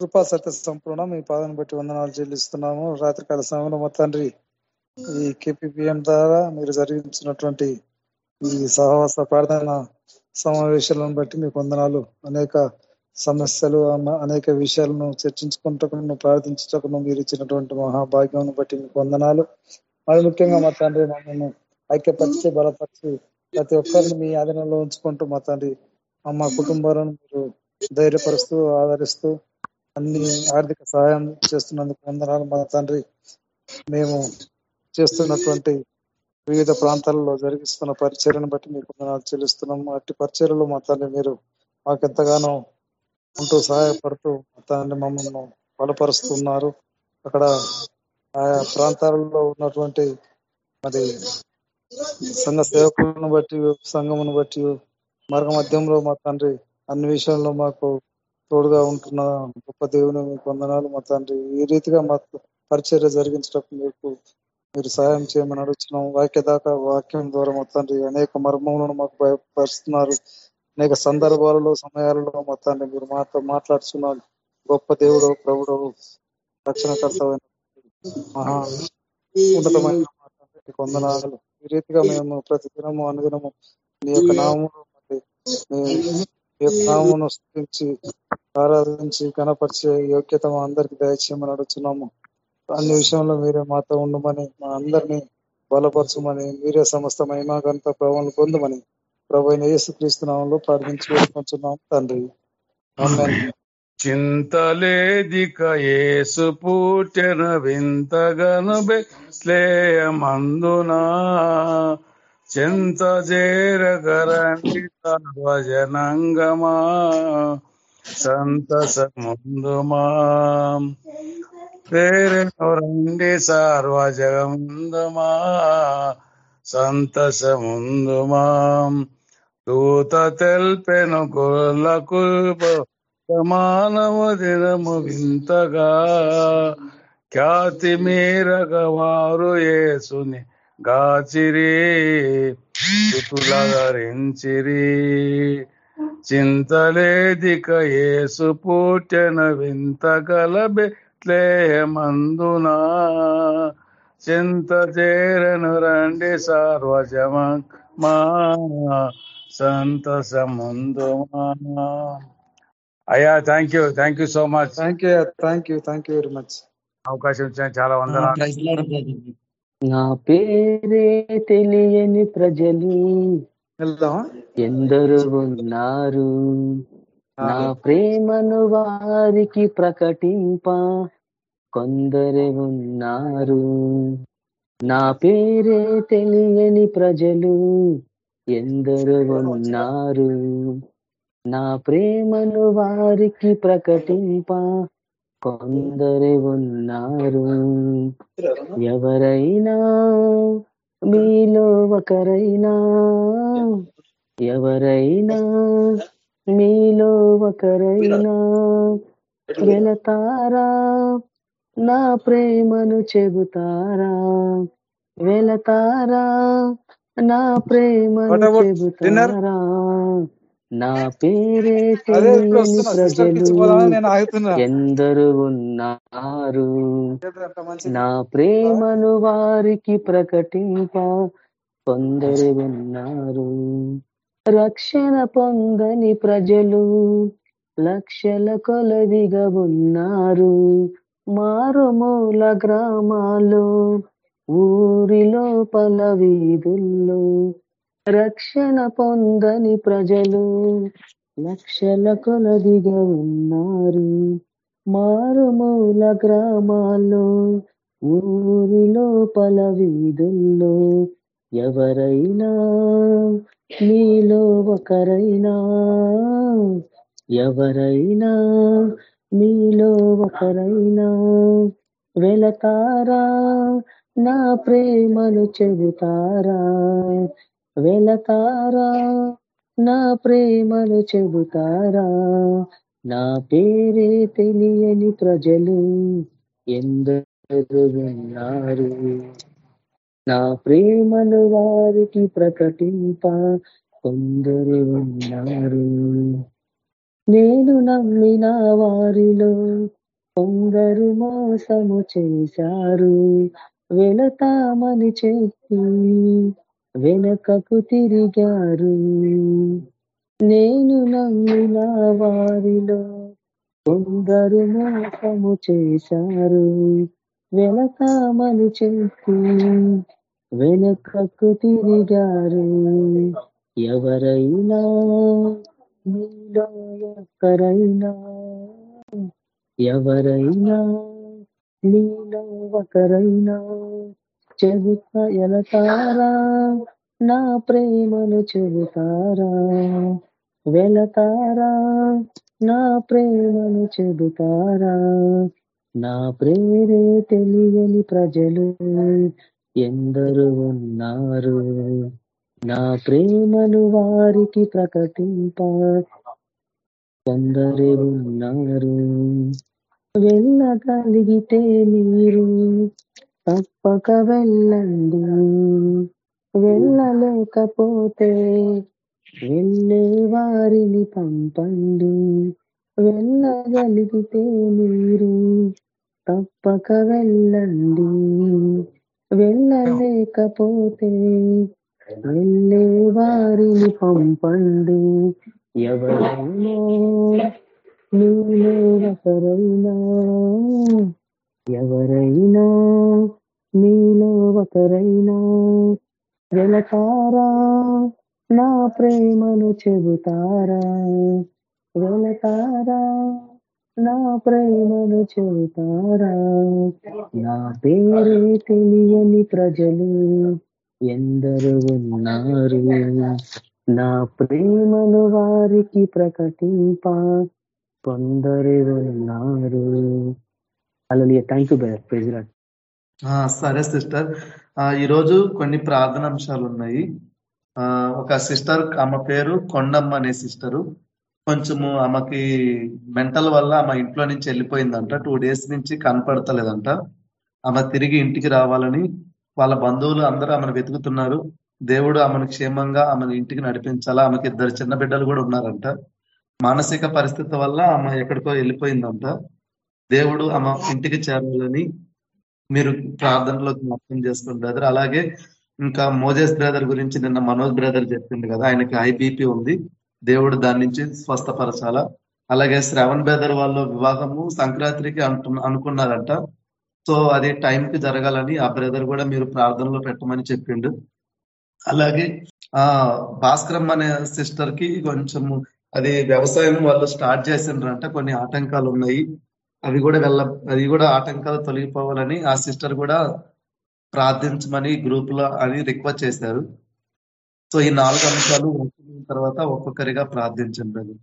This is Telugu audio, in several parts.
కృపా సత్య సంపూర్ణ. మీ పాదం బట్టి వందనాలు చెల్లిస్తున్నాము. రాత్రికాల సమయంలో మా తండ్రి ఈ కేపీపీఎం ద్వారా మీరు జరిగించినటువంటి ఈ సహవాస ప్రార్థన సమావేశాలను బట్టి మీకు వందనాలు. అనేక సమస్యలు అనేక విషయాలను చర్చించుకుంటూ ప్రార్థించుటకు మీరు ఇచ్చినటువంటి మహాభాగ్యం బట్టి మీకు వందనాలు. మరి ముఖ్యంగా మా తండ్రి మమ్మల్ని ఐక్యపరిచి బలపరిచి ప్రతి ఒక్కరిని మీ ఆధీనంలో ఉంచుకుంటూ మా తండ్రి మా కుటుంబాలను మీరు ధైర్యపరుస్తూ ఆదరిస్తూ అన్ని ఆర్థిక సహాయం చేస్తున్నందుకు వందనాలు మా తండ్రి. మేము చేస్తున్నటువంటి వివిధ ప్రాంతాలలో జరిగిస్తున్న పరిచర్యను బట్టి మీకు వందనాలు చెల్లిస్తున్నాము అట్టి పరిచర్యలు మా తండ్రి మీరు మాకు ఎంతగానో ఉంటూ సహాయపడుతూ మా తండ్రి మమ్మల్ని బలపరుస్తున్నారు. అక్కడ ఆయా ప్రాంతాలలో ఉన్నటువంటి మరి సంఘ సేవకులను బట్టి సంఘమును బట్టి మార్గ మధ్యంలో మా తండ్రి అన్ని విషయంలో మాకు తోడుగా ఉంటున్న గొప్ప దేవుని మీకు వందనాలు మా తండ్రి. ఈ రీతిగా మాకు పరిచర్య జరిగించడం మీకు మీరు సహాయం చేయమని అడుగుతున్నాం వాక్య దాకా వాక్యం ద్వారా మా తండ్రి అనేక మర్మములను మాకు భయపరుస్తున్నారు. అనేక సందర్భాలలో సమయాలలో మా తండ్రి మీరు మాతో మాట్లాడుతున్నారు గొప్ప దేవుడు ప్రభుడు రక్షణకర్తమైన మహా ఉన్నతమైన వందనాలు. ఈ రీతిగా మేము ప్రతి దినము అనుదినము మీ యొక్క నామమును నామమును స్థితించి ఆరాధించి కనపరిచే యోగ్యత మా అందరికి దయచేయమని అడుగుతున్నాము అన్ని విషయంలో మీరే మాతో ఉండమని మా అందరినీ బలపరచమని మీరే సమస్త మహిమాగంత ప్రభావం పొందమని ప్రభు యేసు క్రీస్తునామంలో ప్రార్థించి వేసుకుంటున్నాం తండ్రి. చింతలేదిక ఏసు పూటెన వింతగను బెస్లేయమందునా చింత చేరగరండి సర్వజనంగమా సంతస ముందుమా రండి సర్వజగముందుమా సంతసముందుమా దూత తెల్పెను కుల కుల్ప దినము వింతగా ఖ్యాతి మీరగ వారు సుని గాచిరి ధరించిరి చింతలేదిక యేసు పూటెన వింత మందునా చింత చేరను రండి సార్వజమ మా సంతసముందుమా. అయ్యా thank you thank you so much thank you thank you thank you very much అవకాశం ఇచ్చిన చాలా వందనాలు. నా పేరే తెలియని ప్రజలు ఎందరు ఉన్నారు. నా ప్రేమను వారికి ప్రకటింప కొందరు ఉన్నారు. నా పేరే తెలియని ప్రజలు ఎందరు ఉన్నారు. నా ప్రేమను వారికి ప్రకటింప కొందరు ఉన్నారు ఎవరైనా? మీలో ఒకరైనా? ఎవరైనా? మీలో ఒకరైనా? వెళతారా? నా ప్రేమను చెబుతారా? వెళతారా? నా ప్రేమను చెబుతారా? నా పేరే ప్రజలు ఎందరు ఉన్నారు. నా ప్రేమను వారికి ప్రకటింప కొందరు ఉన్నారు. రక్షణ పొందని ప్రజలు లక్షల కొలదిగా ఉన్నారు. మారుమూల గ్రామాలు ఊరిలో పల వీధుల్లో రక్షణ పొందని ప్రజలు లక్షల కొలదిగా ఉన్నారు. మారుమూల గ్రామాల్లో ఊరిలో పల వీధుల్లో ఎవరైనా నీలో ఒకరైనా ఎవరైనా నీలో ఒకరైనా వెళతారా? నా ప్రేమను చెబుతారా? వెళతారా? నా ప్రేమను చెబుతారా? నా పేరే తెలియని ప్రజలు ఎందరు విన్నారు నా ప్రేమను వారికి ప్రకటింప కొందరు ఉన్నారు. నేను నమ్మిన వారిలో కొందరు మోసము చేశారు. వెళతామని చెప్పి వెనకకు తిరిగారు నేను నమ్మిన వారిలో కొందరు మోసము చేశారు. వెళతామని చెప్పి వెనకకు తిరిగారు ఎవరైనా మీలో ఒక్కరైనా ఎవరైనా మీలో ఒకరైనా చెబుతా ఎలతారా? నా ప్రేమను చెబుతారా? వెళతారా నా ప్రేమను చెబుతారా? నా ప్రేరే తెలియని ప్రజలు ఎందరు ఉన్నారు. నా ప్రేమను వారికి ప్రకటింప కొందరు ఉన్నారు. వెళ్ళగలిగితే మీరు తప్పక వెళ్ళండి. వెళ్ళలేకపోతే వెళ్ళే వారిని పంపండి. వెళ్ళగలిగితే మీరు తప్పక వెళ్ళండి. వెళ్ళలేకపోతే వెళ్ళే వారిని పంపండి. ఎవరైనా నీలో ఒకరైనా ఎవరైనా మీలో ఒకరైనా వెళతారా? నా ప్రేమను చెబుతారా? వెళతారా? నా ప్రేమను చెబుతారా? నా పేరే తెలియని ప్రజలు ఎందరు ఉన్నారు. నా ప్రేమను వారికి ప్రకటింప కొందరు ఉన్నారు. అలా థ్యాంక్ యూ బ్రదర్ ప్రైజ్ సరే సిస్టర్. ఆ, ఈరోజు కొన్ని ప్రార్థన అంశాలు ఉన్నాయి ఆ, ఒక సిస్టర్ ఆమె పేరు కొండమ్మ అనే సిస్టరు. కొంచెము ఆమెకి మెంటల్ వల్ల ఆమె ఇంట్లో నుంచి వెళ్ళిపోయిందంట. టూ డేస్ నుంచి కనపడతలేదంట. ఆమె తిరిగి ఇంటికి రావాలని వాళ్ళ బంధువులు అందరూ ఆమెను వెతుకుతున్నారు. దేవుడు ఆమెను క్షేమంగా ఆమెను ఇంటికి నడిపించాలా? ఆమెకి ఇద్దరు చిన్న బిడ్డలు కూడా ఉన్నారంట. మానసిక పరిస్థితి వల్ల ఆమె ఎక్కడికో వెళ్ళిపోయిందంట. దేవుడు ఆమె ఇంటికి చేరాలని మీరు ప్రార్థనలో జ్ఞాపకం చేసుకోండి బ్రదర్. అలాగే ఇంకా మోజేస్ బ్రదర్ గురించి నిన్న మనోజ్ బ్రదర్ చెప్పింది కదా ఆయనకి హై ఉంది. దేవుడు దాని నుంచి స్వస్థపరచాల? అలాగే శ్రావణ్ బ్రదర్ వాళ్ళ వివాహము సంక్రాంతికి అనుకున్నారంట. సో అది టైం కి జరగాలని ఆ బ్రదర్ కూడా మీరు ప్రార్థనలో పెట్టమని చెప్పిండు. అలాగే ఆ భాస్కరం అనే సిస్టర్కి కొంచెము అది వ్యవసాయం వాళ్ళు స్టార్ట్ చేసిండ్రంట కొన్ని ఆటంకాలు ఉన్నాయి అవి కూడా వెళ్ళ అవి కూడా ఆటంకాలు తొలగిపోవాలని ఆ సిస్టర్ కూడా ప్రార్థించమని గ్రూప్లో అని రిక్వెస్ట్ చేశారు. సో ఈ నాలుగు అంశాలు వచ్చిన తర్వాత ఒక్కొక్కరిగా ప్రార్థించండి అది.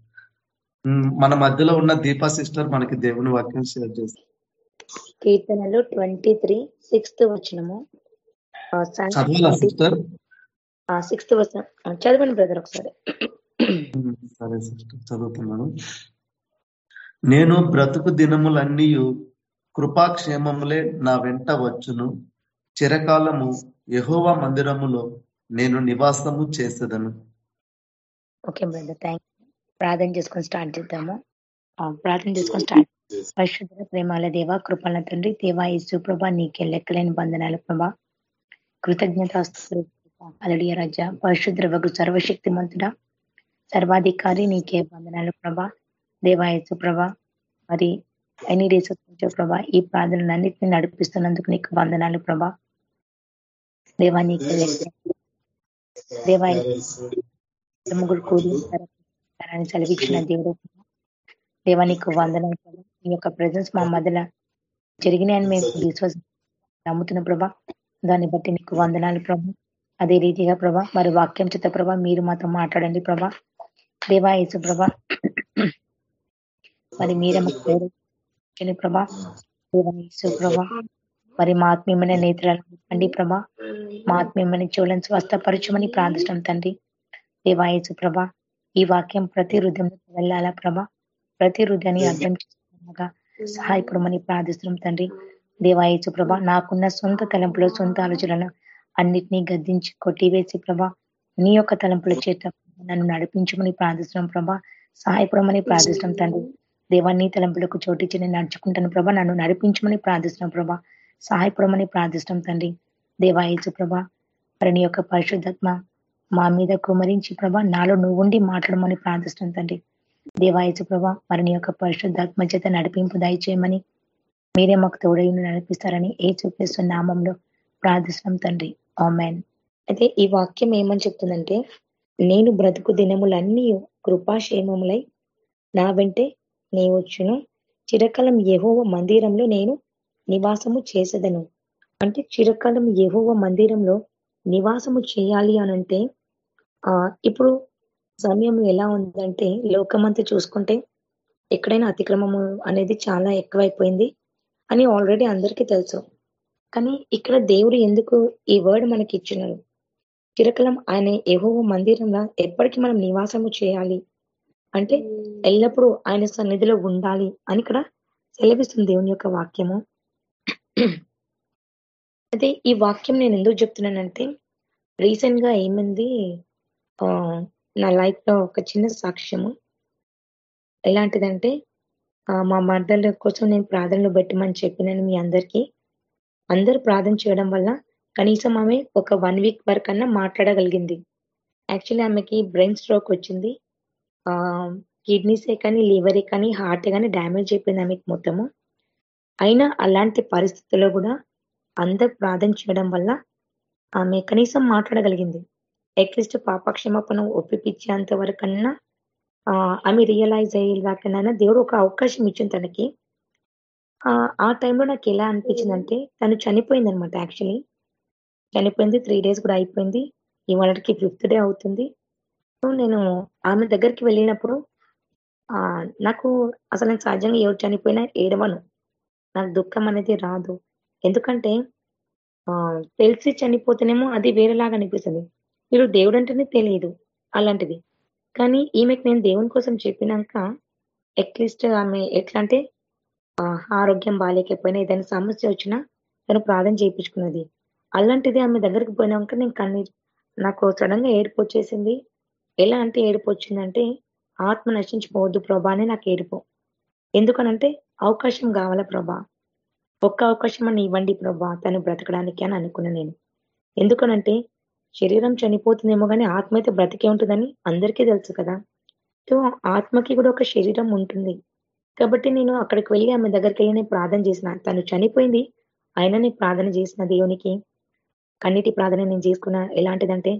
మన మధ్యలో ఉన్న దీపా సిస్టర్ మనకి దేవుని వాక్యం షేర్ చేస్తారు కీర్తనలు ట్వంటీ త్రీ సిక్స్త్ వచనము చదవాలా సిస్టర్? సిక్స్త్ వచనం. ఆ, చదవండి బ్రదర్ ఒకసారి. సరే సిస్టర్ చదువుతున్నాను. నేను బ్రతుకు దినములన్నీ కృపాక్షేమములే నా వెంట వచ్చును. చిరకాలము యహోవా మందిరములో నేను నివాసము చేసేదను. Okay brother. థ్యాంక్ ప్రార్థన చేసుకొని స్టార్ట్ చేద్దాము. ప్రార్థన చేసుకొని స్టార్ట్. పరిశుద్ధ ప్రేమాల దేవ కృపల తండ్రి దేవా యేసు ప్రభా నీకే లెక్కలేని బంధనాలు ప్రభా. కృతజ్ఞత అలడియ రజ పరిశుద్ర సర్వశక్తి మంతుడా సర్వాధికారి నీకే బంధనాలు ప్రభా. దేవా యేసు ప్రభా మరి ఎన్ని డేస్ వచ్చో ప్రభా? ఈ ప్రార్థనలన్నింటినీ నడిపిస్తున్నందుకు నీకు వందనాలు ప్రభా. దేవా నీకే దేవా ముగ్గురు కూడి చదివించిన దేవుడు దేవా నీకు వందనాలు ప్రభా. నీ యొక్క ప్రజెన్స్ మా మధ్యలో జరిగినాయని మేము విశ్వాసం నమ్ముతున్న ప్రభా. దాన్ని బట్టి నీకు వందనాలు ప్రభా. అదే రీతిగా ప్రభా మరి వాక్యం చేత ప్రభా మీరు మాతో మాట్లాడండి ప్రభా. దేవా యేసు ప్రభా మరి మీరే మాకు ప్రేరేపించండి ప్రభా. దేవా ప్రభా. మరి మా ఆత్మీయమైన నేత్రాలు అండి ప్రభా. మా ఆత్మీయమైన చూడని స్వస్థపరచమని ప్రార్థిస్తాం తండ్రి. దేవాయసు ప్రభా ఈ వాక్యం ప్రతి హృదయంలో వెళ్ళాలా ప్రభా? ప్రతి హృదయాన్ని అర్థం చేసుకున్నగా సహాయపడమని ప్రార్థిస్తున్నాం తండ్రి. దేవాయచు ప్రభ నాకున్న సొంత తలంపులో సొంత ఆలోచనలను అన్నిటినీ గద్దించి కొట్టివేసి ప్రభా నీ యొక్క తలంపుల చేత నన్ను నడిపించమని ప్రార్థిస్తున్నాం ప్రభా. సహాయపడమని ప్రార్థిస్తున్నాం తండ్రి. దేవాన్ని తలంపులకు చోటిచ్చి నేను నడుచుకుంటాను ప్రభా. నన్ను నడిపించమని ప్రార్థిస్తున్నాం ప్రభా. సహాయపడమని ప్రార్థిస్తాం తండ్రి. దేవాయచు ప్రభా మరి యొక్క పరిశుద్ధాత్మ మా మీద కుమరించి ప్రభా నాలో నువ్వు ఉండి మాట్లాడమని ప్రార్థిస్తాం తండ్రి. దేవాయచు ప్రభా మరి యొక్క పరిశుద్ధాత్మ చేత నడిపింపు దయచేయమని మీరే మాకు తోడైన నడిపిస్తారని ఏ చూపిస్తున్న నామంలో ప్రార్థిస్తున్నాం తండ్రి. ఆమెన్. అయితే ఈ వాక్యం ఏమని చెప్తుందంటే నేను బ్రతుకు దినములన్నీ కృపాక్షేమములై నా వెంటే నీ వచ్చును చిరకాలం యహోవ మందిరంలో నేను నివాసము చేసేదను. అంటే చిరకాలం యహోవ మందిరంలో నివాసము చేయాలి అనంటే ఆ ఇప్పుడు సమయం ఎలా ఉందంటే లోకమంతా చూసుకుంటే ఎక్కడైనా అతిక్రమము అనేది చాలా ఎక్కువైపోయింది అని ఆల్రెడీ అందరికీ తెలుసు. కానీ ఇక్కడ దేవుడు ఎందుకు ఈ వర్డ్ మనకి ఇచ్చినాడు చిరకలం ఆయన ఎహోవ మందిరంలో ఎప్పటికీ మనం నివాసము చేయాలి అంటే ఎల్లప్పుడూ ఆయన సన్నిధిలో ఉండాలి అని ఇక్కడ సెలవిస్తుంది దేవుని యొక్క వాక్యము. అయితే ఈ వాక్యం నేను ఎందుకు చెప్తున్నానంటే రీసెంట్గా ఏమైంది? నా లైఫ్లో ఒక చిన్న సాక్ష్యము. ఎలాంటిదంటే మా మర్దల కోసం నేను ప్రార్థనలు పెట్టమని చెప్పినాను మీ అందరికీ. అందరు ప్రార్థన చేయడం వల్ల కనీసం ఆమె ఒక వన్ వీక్ వరకు అన్నా మాట్లాడగలిగింది. యాక్చువల్లీ ఆమెకి బ్రెయిన్ స్ట్రోక్ వచ్చింది. కిడ్నీసే కానీ లివరే కానీ హార్ట్ కానీ డ్యామేజ్ అయిపోయింది ఆమెకి మొత్తము. అయినా అలాంటి పరిస్థితుల్లో కూడా అందరు ప్రార్థన చేయడం వల్ల ఆమె కనీసం మాట్లాడగలిగింది. అట్లీస్ట్ పాపక్షమాపణ ఒప్పిపించేంత వరకన్నా ఆమె రియలైజ్ అయ్యేదాకన్నా దేవుడు ఒక అవకాశం ఇచ్చింది తనకి. ఆ టైంలో నాకు ఎలా అనిపించిందంటే తను చనిపోయింది అనమాట యాక్చువల్లీ. చనిపోయింది త్రీ డేస్ కూడా అయిపోయింది. ఇవాళకి ఫిఫ్త్ డే అవుతుంది. నేను ఆమె దగ్గరికి వెళ్ళినప్పుడు ఆ నాకు అసలు నేను సహజంగా ఎవరు చనిపోయినా ఏడవను. నాకు దుఃఖం అనేది రాదు. ఎందుకంటే ఆ తెలిసి చనిపోతేనేమో అది వేరేలాగా అనిపిస్తుంది. మీరు దేవుడు అంటేనే తెలియదు అలాంటిది. కానీ ఈమెకి నేను దేవుని కోసం చెప్పినాక అట్లీస్ట్ ఆమె ఎట్లా అంటే ఆరోగ్యం బాగాలేకపోయినా ఏదైనా సమస్య వచ్చినా తను ప్రార్థన చేయించుకున్నది. అలాంటిది ఆమె దగ్గరికి పోయినాక నేను కన్నీరు నాకు సడన్గా ఏడుపు ఎలా అంటే ఏడుపు వచ్చిందంటే ఆత్మ నశించిపోవద్దు ప్రభా అని నాకు ఏడుపు. ఎందుకనంటే అవకాశం కావాలా ప్రభా? ఒక్క అవకాశం అని ఇవ్వండి ప్రభా? తను బ్రతకడానికి అని అనుకున్నా నేను. ఎందుకనంటే శరీరం చనిపోతుందేమో కానీ ఆత్మ అయితే బ్రతికే ఉంటుందని అందరికీ తెలుసు కదా. సో ఆత్మకి కూడా ఒక శరీరం ఉంటుంది. కాబట్టి నేను అక్కడికి వెళ్ళి ఆమె దగ్గరికి వెళ్ళి నేను ప్రార్థన చేసిన. తను చనిపోయింది అయినా నేను ప్రార్థన చేసిన దేవునికి. కన్నిటి ప్రార్థన నేను చేసుకున్న. ఎలాంటిదంటే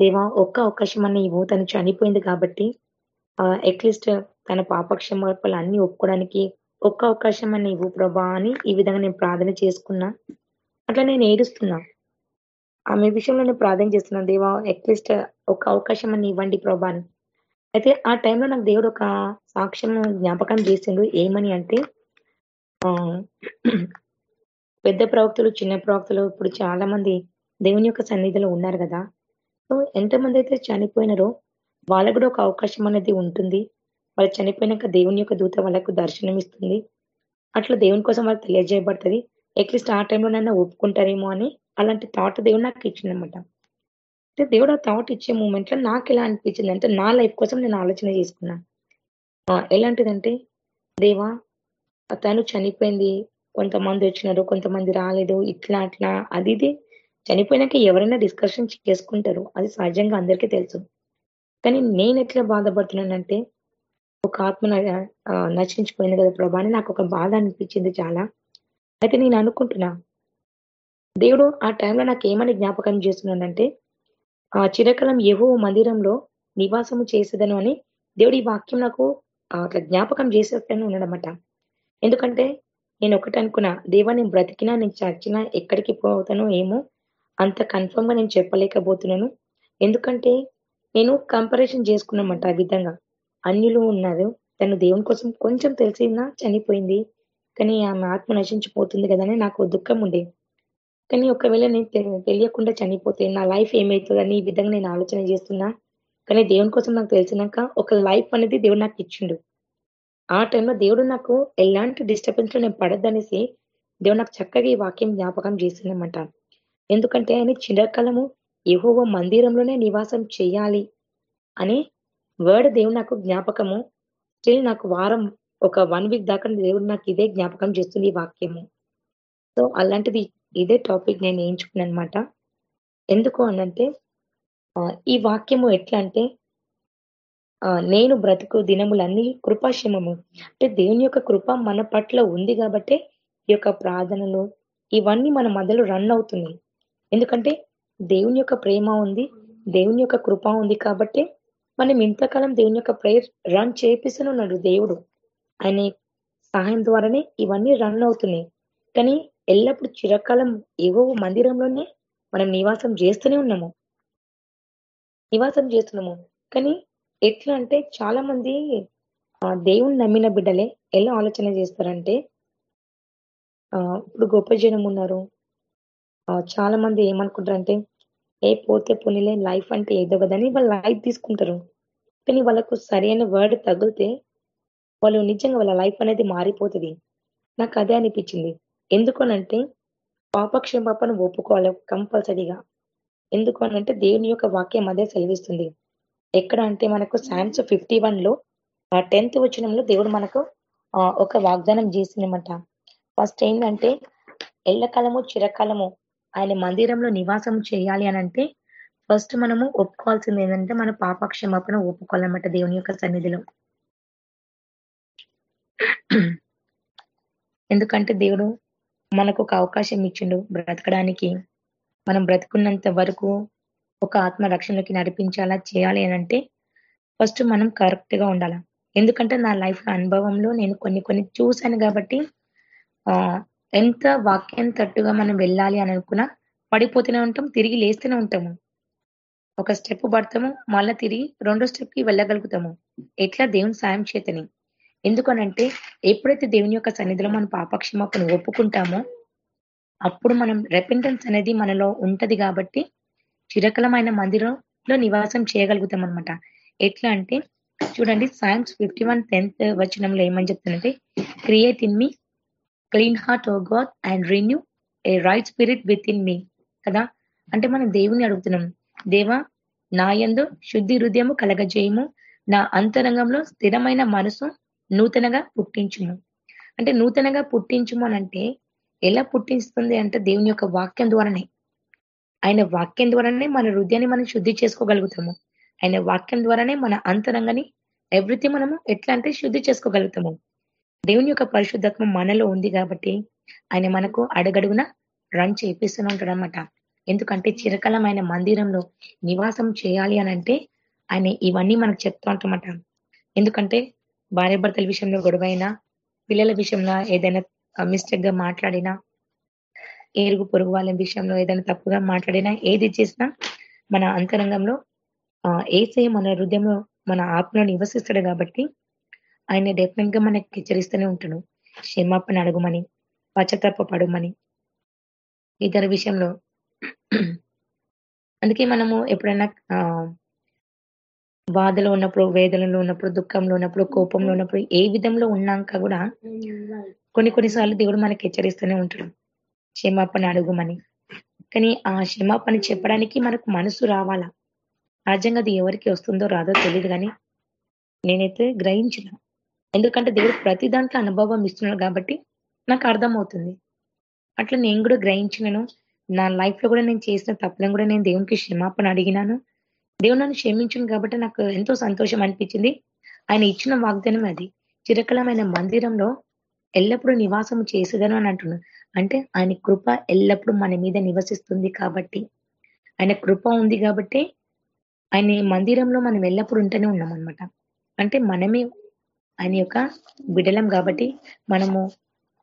దేవా ఒక్క అవకాశం అన్న ఇవ్వు తను చనిపోయింది కాబట్టి అట్లీస్ట్ తన పాపక్షమార్పలు అన్ని ఒప్పుకోవడానికి ఒక్క అవకాశం అన్న ఇవ్వు ప్రభా అని ఈ విధంగా నేను ప్రార్థన చేసుకున్నా. అట్లా నేను ఏడుస్తున్నా. ఆమె విషయంలో నేను ప్రార్థన చేస్తున్నా దేవా అట్లీస్ట్ ఒక అవకాశం అని ఇవ్వండి ప్రభా అని అయితే ఆ టైంలో నాకు దేవుడు ఒక సాక్ష్యం జ్ఞాపకం చేసిండు. ఏమని అంటే పెద్ద ప్రవక్తలు చిన్న ప్రవక్తలు ఇప్పుడు చాలా మంది దేవుని యొక్క సన్నిధిలో ఉన్నారు కదా. సో ఎంతమంది అయితే చనిపోయినారో వాళ్ళకు కూడా ఒక అవకాశం అనేది ఉంటుంది. వాళ్ళు చనిపోయినాక దేవుని యొక్క దూత వాళ్ళకు దర్శనం ఇస్తుంది. అట్లా దేవుని కోసం వాళ్ళు తెలియజేయబడుతుంది. అట్లీస్ట్ ఆ టైంలో నన్ను ఒప్పుకుంటారేమో అని అలాంటి థాట్ దేవుడు నాకు ఇచ్చిందనమాట అంటే దేవుడు ఆ థాట్ ఇచ్చే మూమెంట్లో నాకు ఎలా అనిపించింది అంటే నా లైఫ్ కోసం నేను ఆలోచన చేసుకున్నా. ఎలాంటిదంటే దేవా తను చనిపోయింది కొంతమంది వచ్చినారు కొంతమంది రాలేదు ఇట్లా అట్లా అది ఇది చనిపోయినాక ఎవరైనా డిస్కషన్ చేసుకుంటారు అది సహజంగా అందరికీ తెలుసు. కానీ నేను ఎట్లా బాధపడుతున్నానంటే ఒక ఆత్మ నశించిపోయింది కదా ప్రభా అని నాకు ఒక బాధ అనిపించింది చాలా. అయితే నేను అనుకుంటున్నా దేవుడు ఆ టైంలో నాకు ఏమని జ్ఞాపకం చేస్తున్నానంటే ఆ చిరకాలం ఏవో మందిరంలో నివాసము చేసేదను అని దేవుడు ఈ వాక్యం నాకు అట్లా జ్ఞాపకం చేసేటని ఉన్నాడనమాట ఎందుకంటే నేను ఒకటి అనుకున్నా దేవా నేను బ్రతికినా నేను చచ్చినా ఎక్కడికి పోతానో ఏమో అంత కన్ఫర్మ్గా నేను చెప్పలేకపోతున్నాను. ఎందుకంటే నేను కంపారిజన్ చేసుకున్నామంట ఆ విధంగా. అన్యులు ఉన్నారు తను దేవుని కోసం కొంచెం తెలిసినా చనిపోయింది. కానీ ఆమె ఆత్మ నశించిపోతుంది కదా అని నాకు దుఃఖం ఉండే. కానీ ఒకవేళ నేను తెలియకుండా చనిపోతే నా లైఫ్ ఏమవుతుందని ఈ విధంగా నేను ఆలోచన చేస్తున్నా. కానీ దేవుని కోసం నాకు తెలిసినాక ఒక లైఫ్ అనేది దేవుడు నాకు ఇచ్చిండు. ఆ టైంలో దేవుడు నాకు ఎలాంటి డిస్టర్బెన్స్లో నేను పడద్దనేసి దేవుడు నాకు చక్కగా ఈ వాక్యం జ్ఞాపకం చేసిందన్నమాట. ఎందుకంటే ఆయన చిరకాలము యహోవ మందిరంలోనే నివాసం చేయాలి అని వర్డ్ దేవుడు నాకు జ్ఞాపకము. స్టిల్ నాకు వారం ఒక వన్ వీక్ దాకా దేవుడు నాకు ఇదే జ్ఞాపకం చేస్తుంది ఈ వాక్యము. సో అలాంటిది ఇదే టాపిక్ నేను ఎంచుకున్నాను అనమాట ఎందుకు అనంటే ఈ వాక్యము ఎట్లా అంటే నేను బ్రతుకు దినములన్నీ కృపాక్షేమము. అంటే దేవుని యొక్క కృప మన పట్ల ఉంది కాబట్టి ఈ యొక్క ప్రార్థనలు ఇవన్నీ మన మధ్యలో రన్ అవుతున్నాయి. ఎందుకంటే దేవుని యొక్క ప్రేమ ఉంది దేవుని యొక్క కృప ఉంది కాబట్టి మనం ఇంతకాలం దేవుని యొక్క ప్రేయర్ రన్ చేపిస్తున్నాడు ఉన్నాడు దేవుడు. ఆయన సహాయం ద్వారానే ఇవన్నీ రన్ అవుతున్నాయి. కానీ ఎల్లప్పుడు చిరకాలం ఏవో మందిరంలోనే మనం నివాసం చేస్తూనే ఉన్నాము. నివాసం చేస్తున్నాము. కానీ ఎట్లా అంటే చాలా మంది ఆ, దేవుని నమ్మిన బిడ్డలే ఎలా ఆలోచన చేస్తారంటే ఇప్పుడు గొప్ప జనం ఉన్నారు చాలా మంది ఏమనుకుంటారంటే ఏ పోతే పోనీలే లైఫ్ అంటే ఏదో కదని వాళ్ళు లైఫ్ తీసుకుంటారు. కానీ వాళ్ళకు సరైన వర్డ్ తగిలితే వాళ్ళు నిజంగా వాళ్ళ లైఫ్ అనేది మారిపోతుంది. నాకు అదే అనిపించింది. ఎందుకనంటే పాపక్షమాపణ ఒప్పుకోవాలి కంపల్సరీగా. ఎందుకు అనంటే దేవుని యొక్క వాక్యం అదే సెలవిస్తుంది. ఎక్కడ అంటే మనకు సైన్స్ ఫిఫ్టీ వన్లో ఆ టెన్త్ వచ్చినంలో దేవుడు మనకు ఒక వాగ్దానం చేసిందనమాట ఫస్ట్ ఏంటంటే ఎల్లకాలము చిరకాలము ఆయన మందిరంలో నివాసం చేయాలి అని అంటే ఫస్ట్ మనము ఒప్పుకోవాల్సింది ఏంటంటే మన పాపక్షమాపణ ఒప్పుకోవాలన్నమాట దేవుని యొక్క సన్నిధిలో. ఎందుకంటే దేవుడు మనకు ఒక అవకాశం ఇచ్చిండు బ్రతకడానికి. మనం బ్రతుకున్నంత వరకు ఒక ఆత్మ రక్షణలోకి నడిపించాలా చేయాలి అని అంటే ఫస్ట్ మనం కరెక్ట్గా ఉండాలా. ఎందుకంటే నా లైఫ్ అనుభవంలో నేను కొన్ని కొన్ని చూశాను కాబట్టి ఆ ఎంత వాక్యం తట్టుగా మనం వెళ్ళాలి అని అనుకున్నా పడిపోతూనే ఉంటాం తిరిగి లేస్తూనే ఉంటాము. ఒక స్టెప్ పడతాము మళ్ళీ తిరిగి రెండో స్టెప్కి వెళ్ళగలుగుతాము. ఎట్లా దేవుని సాయం చేతని. ఎందుకనంటే ఎప్పుడైతే దేవుని యొక్క సన్నిధిలో మనం పాపక్షమాపణ ఒప్పుకుంటామో అప్పుడు మనం రెపెంటెన్స్ అనేది మనలో ఉంటది కాబట్టి చిరకలమైన మందిరంలో నివాసం చేయగలుగుతాం అనమాట ఎట్లా అంటే చూడండి సైన్స్ ఫిఫ్టీ వన్ టెన్త్ వచనంలో ఏమని చెప్తుందంటే create in me clean heart O God and renew a right spirit within me కదా? అంటే మనం దేవుని అడుగుతున్నాం. దేవా నా యందు శుద్ధి హృదయము కలగజేయము. నా అంతరంగంలో స్థిరమైన మనసు నూతనగా పుట్టించుము. అంటే నూతనగా పుట్టించుము అని అంటే ఎలా పుట్టిస్తుంది అంటే దేవుని యొక్క వాక్యం ద్వారానే. ఆయన వాక్యం ద్వారానే మన హృదయాన్ని మనం శుద్ధి చేసుకోగలుగుతాము. ఆయన వాక్యం ద్వారానే మన అంతరంగాన్ని ఎవ్రీథింగ్ మనము ఎట్లా అంటే శుద్ధి చేసుకోగలుగుతాము. దేవుని యొక్క పరిశుద్ధత్వం మనలో ఉంది కాబట్టి ఆయన మనకు అడగడుగున రన్ చేపిస్తూనే ఉంటాడు అనమాట ఎందుకంటే చిరకాలం ఆయన మందిరంలో నివాసం చేయాలి అని అంటే ఆయన ఇవన్నీ మనకు చెప్తూ ఉంటామట ఎందుకంటే భార్య భర్తల విషయంలో గొడవైనా పిల్లల విషయంలో ఏదైనా మిస్టేక్గా మాట్లాడినా ఏరుగు పొరుగు వాళ్ళ విషయంలో ఏదైనా తప్పుగా మాట్లాడినా ఏది చేసినా మన అంతరంగంలో ఆ ఏసే మన హృదయంలో మన ఆత్మలో నివసిస్తాడు కాబట్టి ఆయన డెఫినెట్గా మనకి హెచ్చరిస్తూనే ఉంటాడు. క్షమాపణ అడుగుమని పశ్చాత్తాప పడమని ఇతర విషయంలో అందుకే మనము ఎప్పుడైనా బాధలో ఉన్నప్పుడు వేదనలో ఉన్నప్పుడు దుఃఖంలో ఉన్నప్పుడు కోపంలో ఉన్నప్పుడు ఏ విధంలో ఉన్నాక కూడా కొన్ని కొన్నిసార్లు దేవుడు మనకి హెచ్చరిస్తూనే ఉంటాడు. క్షమాపణ అడుగుమని. కానీ ఆ క్షమాపణ చెప్పడానికి మనకు మనసు రావాలా? సహజంగా అది ఎవరికి వస్తుందో రాదో తెలియదు కానీ నేనైతే గ్రహించిన ఎందుకంటే దేవుడు ప్రతి దాంట్లో అనుభవం ఇస్తున్నాడు కాబట్టి నాకు అర్థమవుతుంది. అట్లా నేను కూడా గ్రహించినను. నా లైఫ్లో కూడా నేను చేసిన తప్పులను కూడా నేను దేవునికి క్షమాపణ అడిగినాను. దేవుడు నన్ను క్షమించింది కాబట్టి నాకు ఎంతో సంతోషం అనిపించింది. ఆయన ఇచ్చిన వాగ్దానం అది. చిరకలమైన మందిరంలో ఎల్లప్పుడూ నివాసం చేసేదను అని అంటున్నాను అంటే ఆయన కృప ఎల్లప్పుడూ మన మీద నివసిస్తుంది కాబట్టి. ఆయన కృప ఉంది కాబట్టి ఆయన మందిరంలో మనం ఎల్లప్పుడూ ఉంటూనే ఉన్నాం అనమాట అంటే మనమే ఆయన యొక్క బిడలం కాబట్టి మనము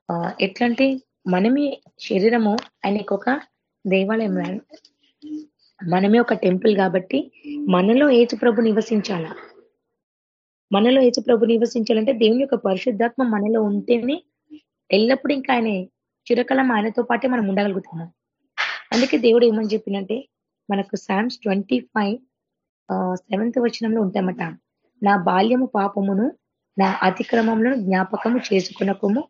ఆ, ఎట్లా అంటే మనమే శరీరము ఆయనకు ఒక దేవాలయం మనమే ఒక టెంపుల్ కాబట్టి మనలో ఏచు ప్రభు నివసించాల? మనలో ఏచు ప్రభు నివసించాలంటే దేవుని యొక్క పరిశుద్ధాత్మ మనలో ఉంటేనే ఎల్లప్పుడూ ఇంకా ఆయన చిరకలం ఆయనతో పాటే మనం ఉండగలుగుతున్నాం అందుకే దేవుడు ఏమని చెప్పినంటే మనకు సామ్స్ ట్వంటీ ఫైవ్ సెవెంత్ వచనంలో ఉంటామట నా బాల్యము పాపమును నా అతిక్రమములను జ్ఞాపకము చేసుకునకము.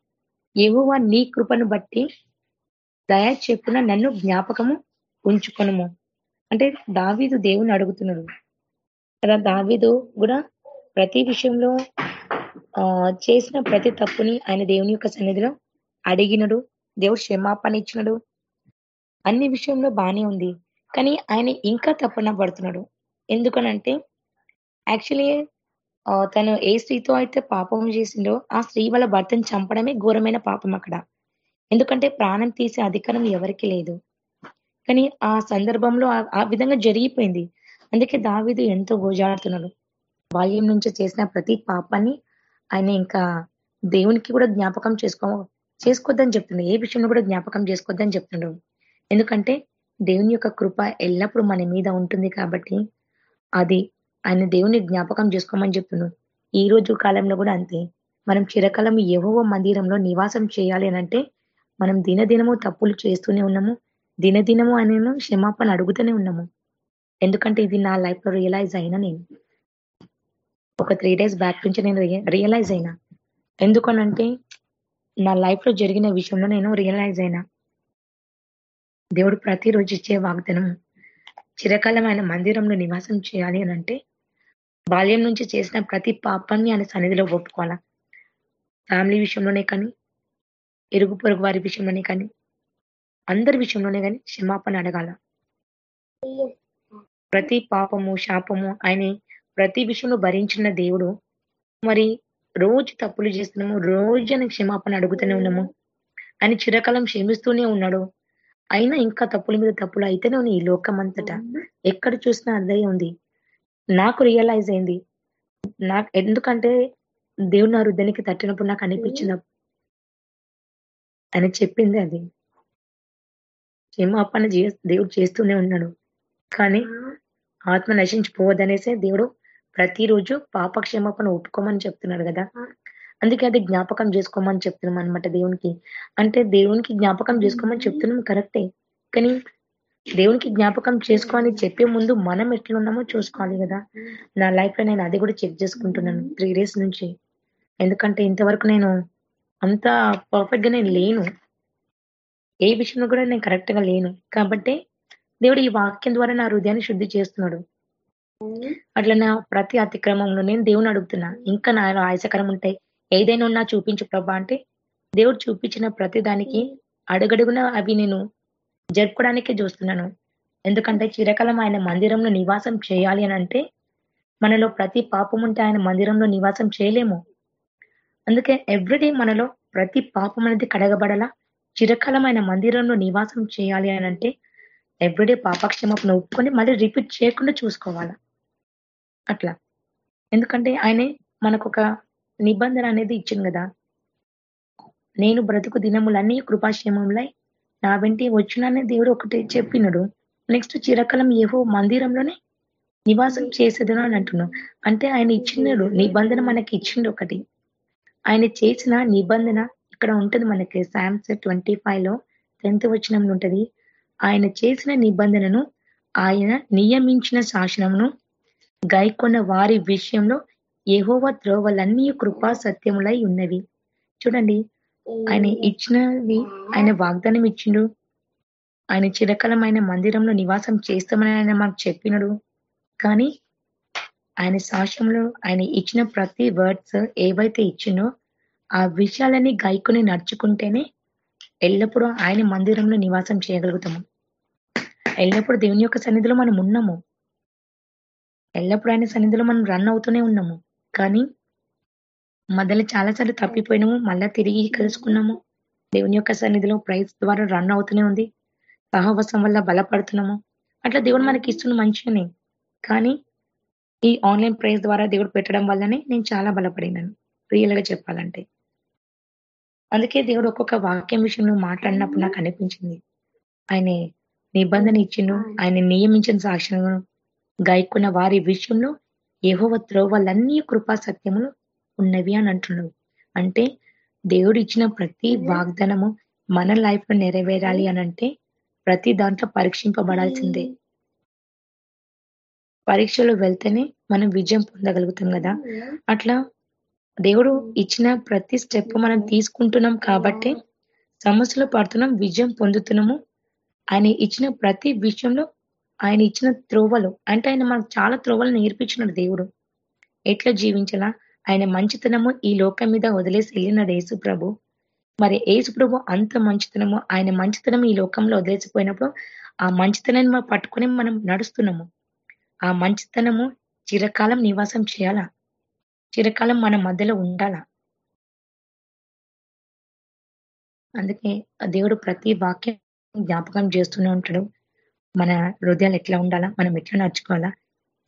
ఏవోవా నీ కృపను బట్టి దయా చెప్పున నన్ను జ్ఞాపకము ఉంచుకునము. అంటే దావీదు దేవుని అడుగుతున్నాడు కదా దావీదు కూడా ప్రతి విషయంలో ఆ చేసిన ప్రతి తప్పుని ఆయన దేవుని యొక్క సన్నిధిలో అడిగినడు. దేవుడు క్షమాపణ ఇచ్చినడు. అన్ని విషయంలో బానే ఉంది. కానీ ఆయన ఇంకా తప్పున పడుతున్నాడు. ఎందుకనంటే యాక్చువల్లీ తను ఏ స్త్రీతో అయితే పాపం చేసిందో ఆ స్త్రీ వాళ్ళ భర్తను చంపడమే ఘోరమైన పాపం అక్కడ. ఎందుకంటే ప్రాణం తీసే అధికారం ఎవరికి లేదు. కానీ ఆ సందర్భంలో ఆ విధంగా జరిగిపోయింది. అందుకే దావీదు ఎంతో గోజాడుతున్నాడు. బాల్యం నుంచి చేసిన ప్రతి పాపాన్ని ఆయన ఇంకా దేవునికి కూడా జ్ఞాపకం చేసుకో చేసుకోవద్దని చెప్తున్నాడు ఏ విషయంలో కూడా జ్ఞాపకం చేసుకోవద్దని చెప్తున్నాడు ఎందుకంటే దేవుని యొక్క కృప ఎల్లప్పుడూ మన మీద ఉంటుంది కాబట్టి అది ఆయన దేవుని జ్ఞాపకం చేసుకోమని చెప్తున్నాడు ఈ రోజు కాలంలో కూడా అంతే. మనం చిరకాలం ఎవో మందిరంలో నివాసం చేయాలి అంటే మనం దినదినము తప్పులు చేస్తూనే ఉన్నాము. దినదినము ఆయన క్షమాపణ అడుగుతూనే ఉన్నాము. ఎందుకంటే ఇది నా లైఫ్లో రియలైజ్ అయినా నేను. ఒక త్రీ డేస్ బ్యాక్ నుంచి నేను రియలైజ్ అయినా. ఎందుకనంటే నా లైఫ్లో జరిగిన విషయంలో నేను రియలైజ్ అయినా. దేవుడు ప్రతిరోజు ఇచ్చే వాగ్దనం చిరకాలం ఆయన మందిరంలో నివాసం చేయాలి అని అంటే బాల్యం నుంచి చేసిన ప్రతి పాపాన్ని ఆయన సన్నిధిలో ఒప్పుకోవాలా? ఫ్యామిలీ విషయంలోనే కానీ ఇరుగు పొరుగు వారి విషయంలోనే కానీ అందరి విషయంలోనే కానీ క్షమాపణ అడగాల? ప్రతి పాపము శాపము ఆయన ప్రతి విషయంలో భరించిన దేవుడు మరి రోజు తప్పులు చేస్తున్నాము రోజు క్షమాపణ అడుగుతూనే ఉన్నాము. ఆయన చిరకాలం క్షమిస్తూనే ఉన్నాడు. అయినా ఇంకా తప్పుల మీద తప్పులు అయితేనే ఉన్నాయి ఈ లోకం అంతటా ఎక్కడ చూసినా అదే ఉంది. నాకు రియలైజ్ అయింది. నాకు ఎందుకంటే దేవుడు నా హృదయానికి తట్టినప్పుడు నాకు అనిపించింది. అని చెప్పింది అది. క్షమాపణ దేవుడు చేస్తూనే ఉన్నాడు. కానీ ఆత్మ నశించిపోవద్దనేసే దేవుడు ప్రతిరోజు పాప క్షమాపణ ఒప్పుకోమని చెప్తున్నాడు కదా. అందుకే అది జ్ఞాపకం చేసుకోమని చెప్తున్నాం అనమాట దేవునికి. అంటే దేవునికి జ్ఞాపకం చేసుకోమని చెప్తున్నాం కరెక్టే. కానీ దేవునికి జ్ఞాపకం చేసుకోని చెప్పే ముందు మనం ఎట్లున్నామో చూసుకోవాలి కదా. నా లైఫ్లో నేను అది కూడా చెక్ చేసుకుంటున్నాను త్రీ డేస్ నుంచి. ఎందుకంటే ఇంతవరకు నేను అంత పర్ఫెక్ట్గా నేను లేను. ఏ విషయంలో కూడా నేను కరెక్ట్గా లేను. కాబట్టి దేవుడు ఈ వాక్యం ద్వారా నా హృదయాన్ని శుద్ధి చేస్తున్నాడు. అట్లా నా ప్రతి అతిక్రమంలో నేను దేవుని అడుగుతున్నా. ఇంకా నా ఆయాసకరం ఉంటాయి ఏదైనా ఉన్నా చూపించు ప్రభా అంటే దేవుడు చూపించిన ప్రతి దానికి అడుగడుగున అవి నేను జరుపుకోవడానికే చూస్తున్నాను. ఎందుకంటే చిరకాలం ఆయన మందిరంలో నివాసం చేయాలి అని అంటే మనలో ప్రతి పాపం ఉంటే ఆయన మందిరంలో నివాసం చేయలేము. అందుకే ఎవ్రీడే మనలో ప్రతి పాపం అనేది కడగబడలా? చిరకాలం ఆయన మందిరంలో నివాసం చేయాలి అని అంటే ఎవ్రీడే పాపక్షేమం ఒప్పుకొని మళ్ళీ రిపీట్ చేయకుండా చూసుకోవాలా? అట్లా. ఎందుకంటే ఆయనే మనకు ఒక నిబంధన అనేది ఇచ్చింది కదా. నేను బ్రతుకు దినములన్నీ కృపాక్షేమంలో నా వెంటి వచ్చిననే దేవుడు ఒకటి చెప్పినడు. నెక్స్ట్ చిరకాలం ఏవో మందిరంలోనే నివాసం చేసేదను అని అంటున్నాం అంటే ఆయన ఇచ్చినడు నిబంధన మనకి ఇచ్చిండు ఒకటి. ఆయన చేసిన నిబంధన ఇక్కడ ఉంటుంది మనకి శామ్స్ ట్వంటీ ఫైవ్లో టెన్త్ వచ్చిన ఉంటది. ఆయన చేసిన నిబంధనను ఆయన నియమించిన శాసనమును గాయకొన్న వారి విషయంలో ఏహోవ త్రోవలన్నీ కృపా సత్యములై ఉన్నవి. చూడండి ఆయన ఇచ్చినవి ఆయన వాగ్దానం ఇచ్చిండు. ఆయన చిరకాలం మందిరంలో నివాసం చేస్తామని ఆయన మాకు చెప్పినడు. కానీ ఆయన సాక్ష్యంలో ఆయన ఇచ్చిన ప్రతి వర్డ్స్ ఏవైతే ఇచ్చినో ఆ విషయాలని గాయకుని నడుచుకుంటేనే ఎల్లప్పుడూ ఆయన మందిరంలో నివాసం చేయగలుగుతాము. ఎల్లప్పుడూ దేవుని యొక్క సన్నిధిలో మనం ఉన్నాము. ఎల్లప్పుడూ ఆయన సన్నిధిలో మనం రన్ అవుతూనే ఉన్నాము. కానీ మధ్యలో చాలాసార్లు తప్పిపోయినాము మళ్ళా తిరిగి కలుసుకున్నాము. దేవుని యొక్క సన్నిధిలో ప్రైజ్ ద్వారా రన్ అవుతూనే ఉంది. సహవసం వల్ల బలపడుతున్నాము. అట్లా దేవుడు మనకి ఇస్తున్న మంచిగానే. కానీ ఈ ఆన్లైన్ ప్రైజ్ ద్వారా దేవుడు పెట్టడం వల్లనే నేను చాలా బలపడినాను. రియల్గా చెప్పాలంటే. అందుకే దేవుడు ఒక్కొక్క వాక్యం విషయంలో మాట్లాడినప్పుడు నాకు అనిపించింది. ఆయన నిబంధన ఇచ్చిండు ఆయన నియమించిన సాక్ష్యం గాయకున్న వారి విషయంలో ఏహోవ త్రోవలన్నీ కృపా సత్యములు ఉన్నవి అని అంటున్నావు. అంటే దేవుడు ఇచ్చిన ప్రతి వాగ్దానము మన లైఫ్లో నెరవేరాలి అని అంటే ప్రతి దాంట్లో పరీక్షింపబడాల్సిందే. పరీక్షలో వెళ్తేనే మనం విజయం పొందగలుగుతాం కదా. అట్లా దేవుడు ఇచ్చిన ప్రతి స్టెప్ మనం తీసుకుంటున్నాం కాబట్టి సమస్యలు పడుతున్నాం విజయం పొందుతున్నాము. ఆయన ఇచ్చిన ప్రతి విషయంలో ఆయన ఇచ్చిన త్రోవలు అంటే ఆయన మనకు చాలా త్రోవలు నేర్పించినాడు దేవుడు. ఎట్లా జీవించాలా? ఆయన మంచితనము ఈ లోకం మీద వదిలేసి వెళ్ళినది యేసు ప్రభు మరి యేసు ప్రభు అంత మంచితనము ఆయన మంచితనం ఈ లోకంలో వదిలేసిపోయినప్పుడు ఆ మంచితనాన్ని మనం పట్టుకొని మనం నడుస్తున్నాము. ఆ మంచితనము చిరకాలం నివాసం చేయాలా? చిరకాలం మన మధ్యలో ఉండాలా? అందుకే దేవుడు ప్రతి వాక్యం జ్ఞాపకం చేస్తూనే ఉంటాడు. మన హృదయాలు ఎట్లా ఉండాలా? మనం ఎట్లా నడుచుకోవాలా?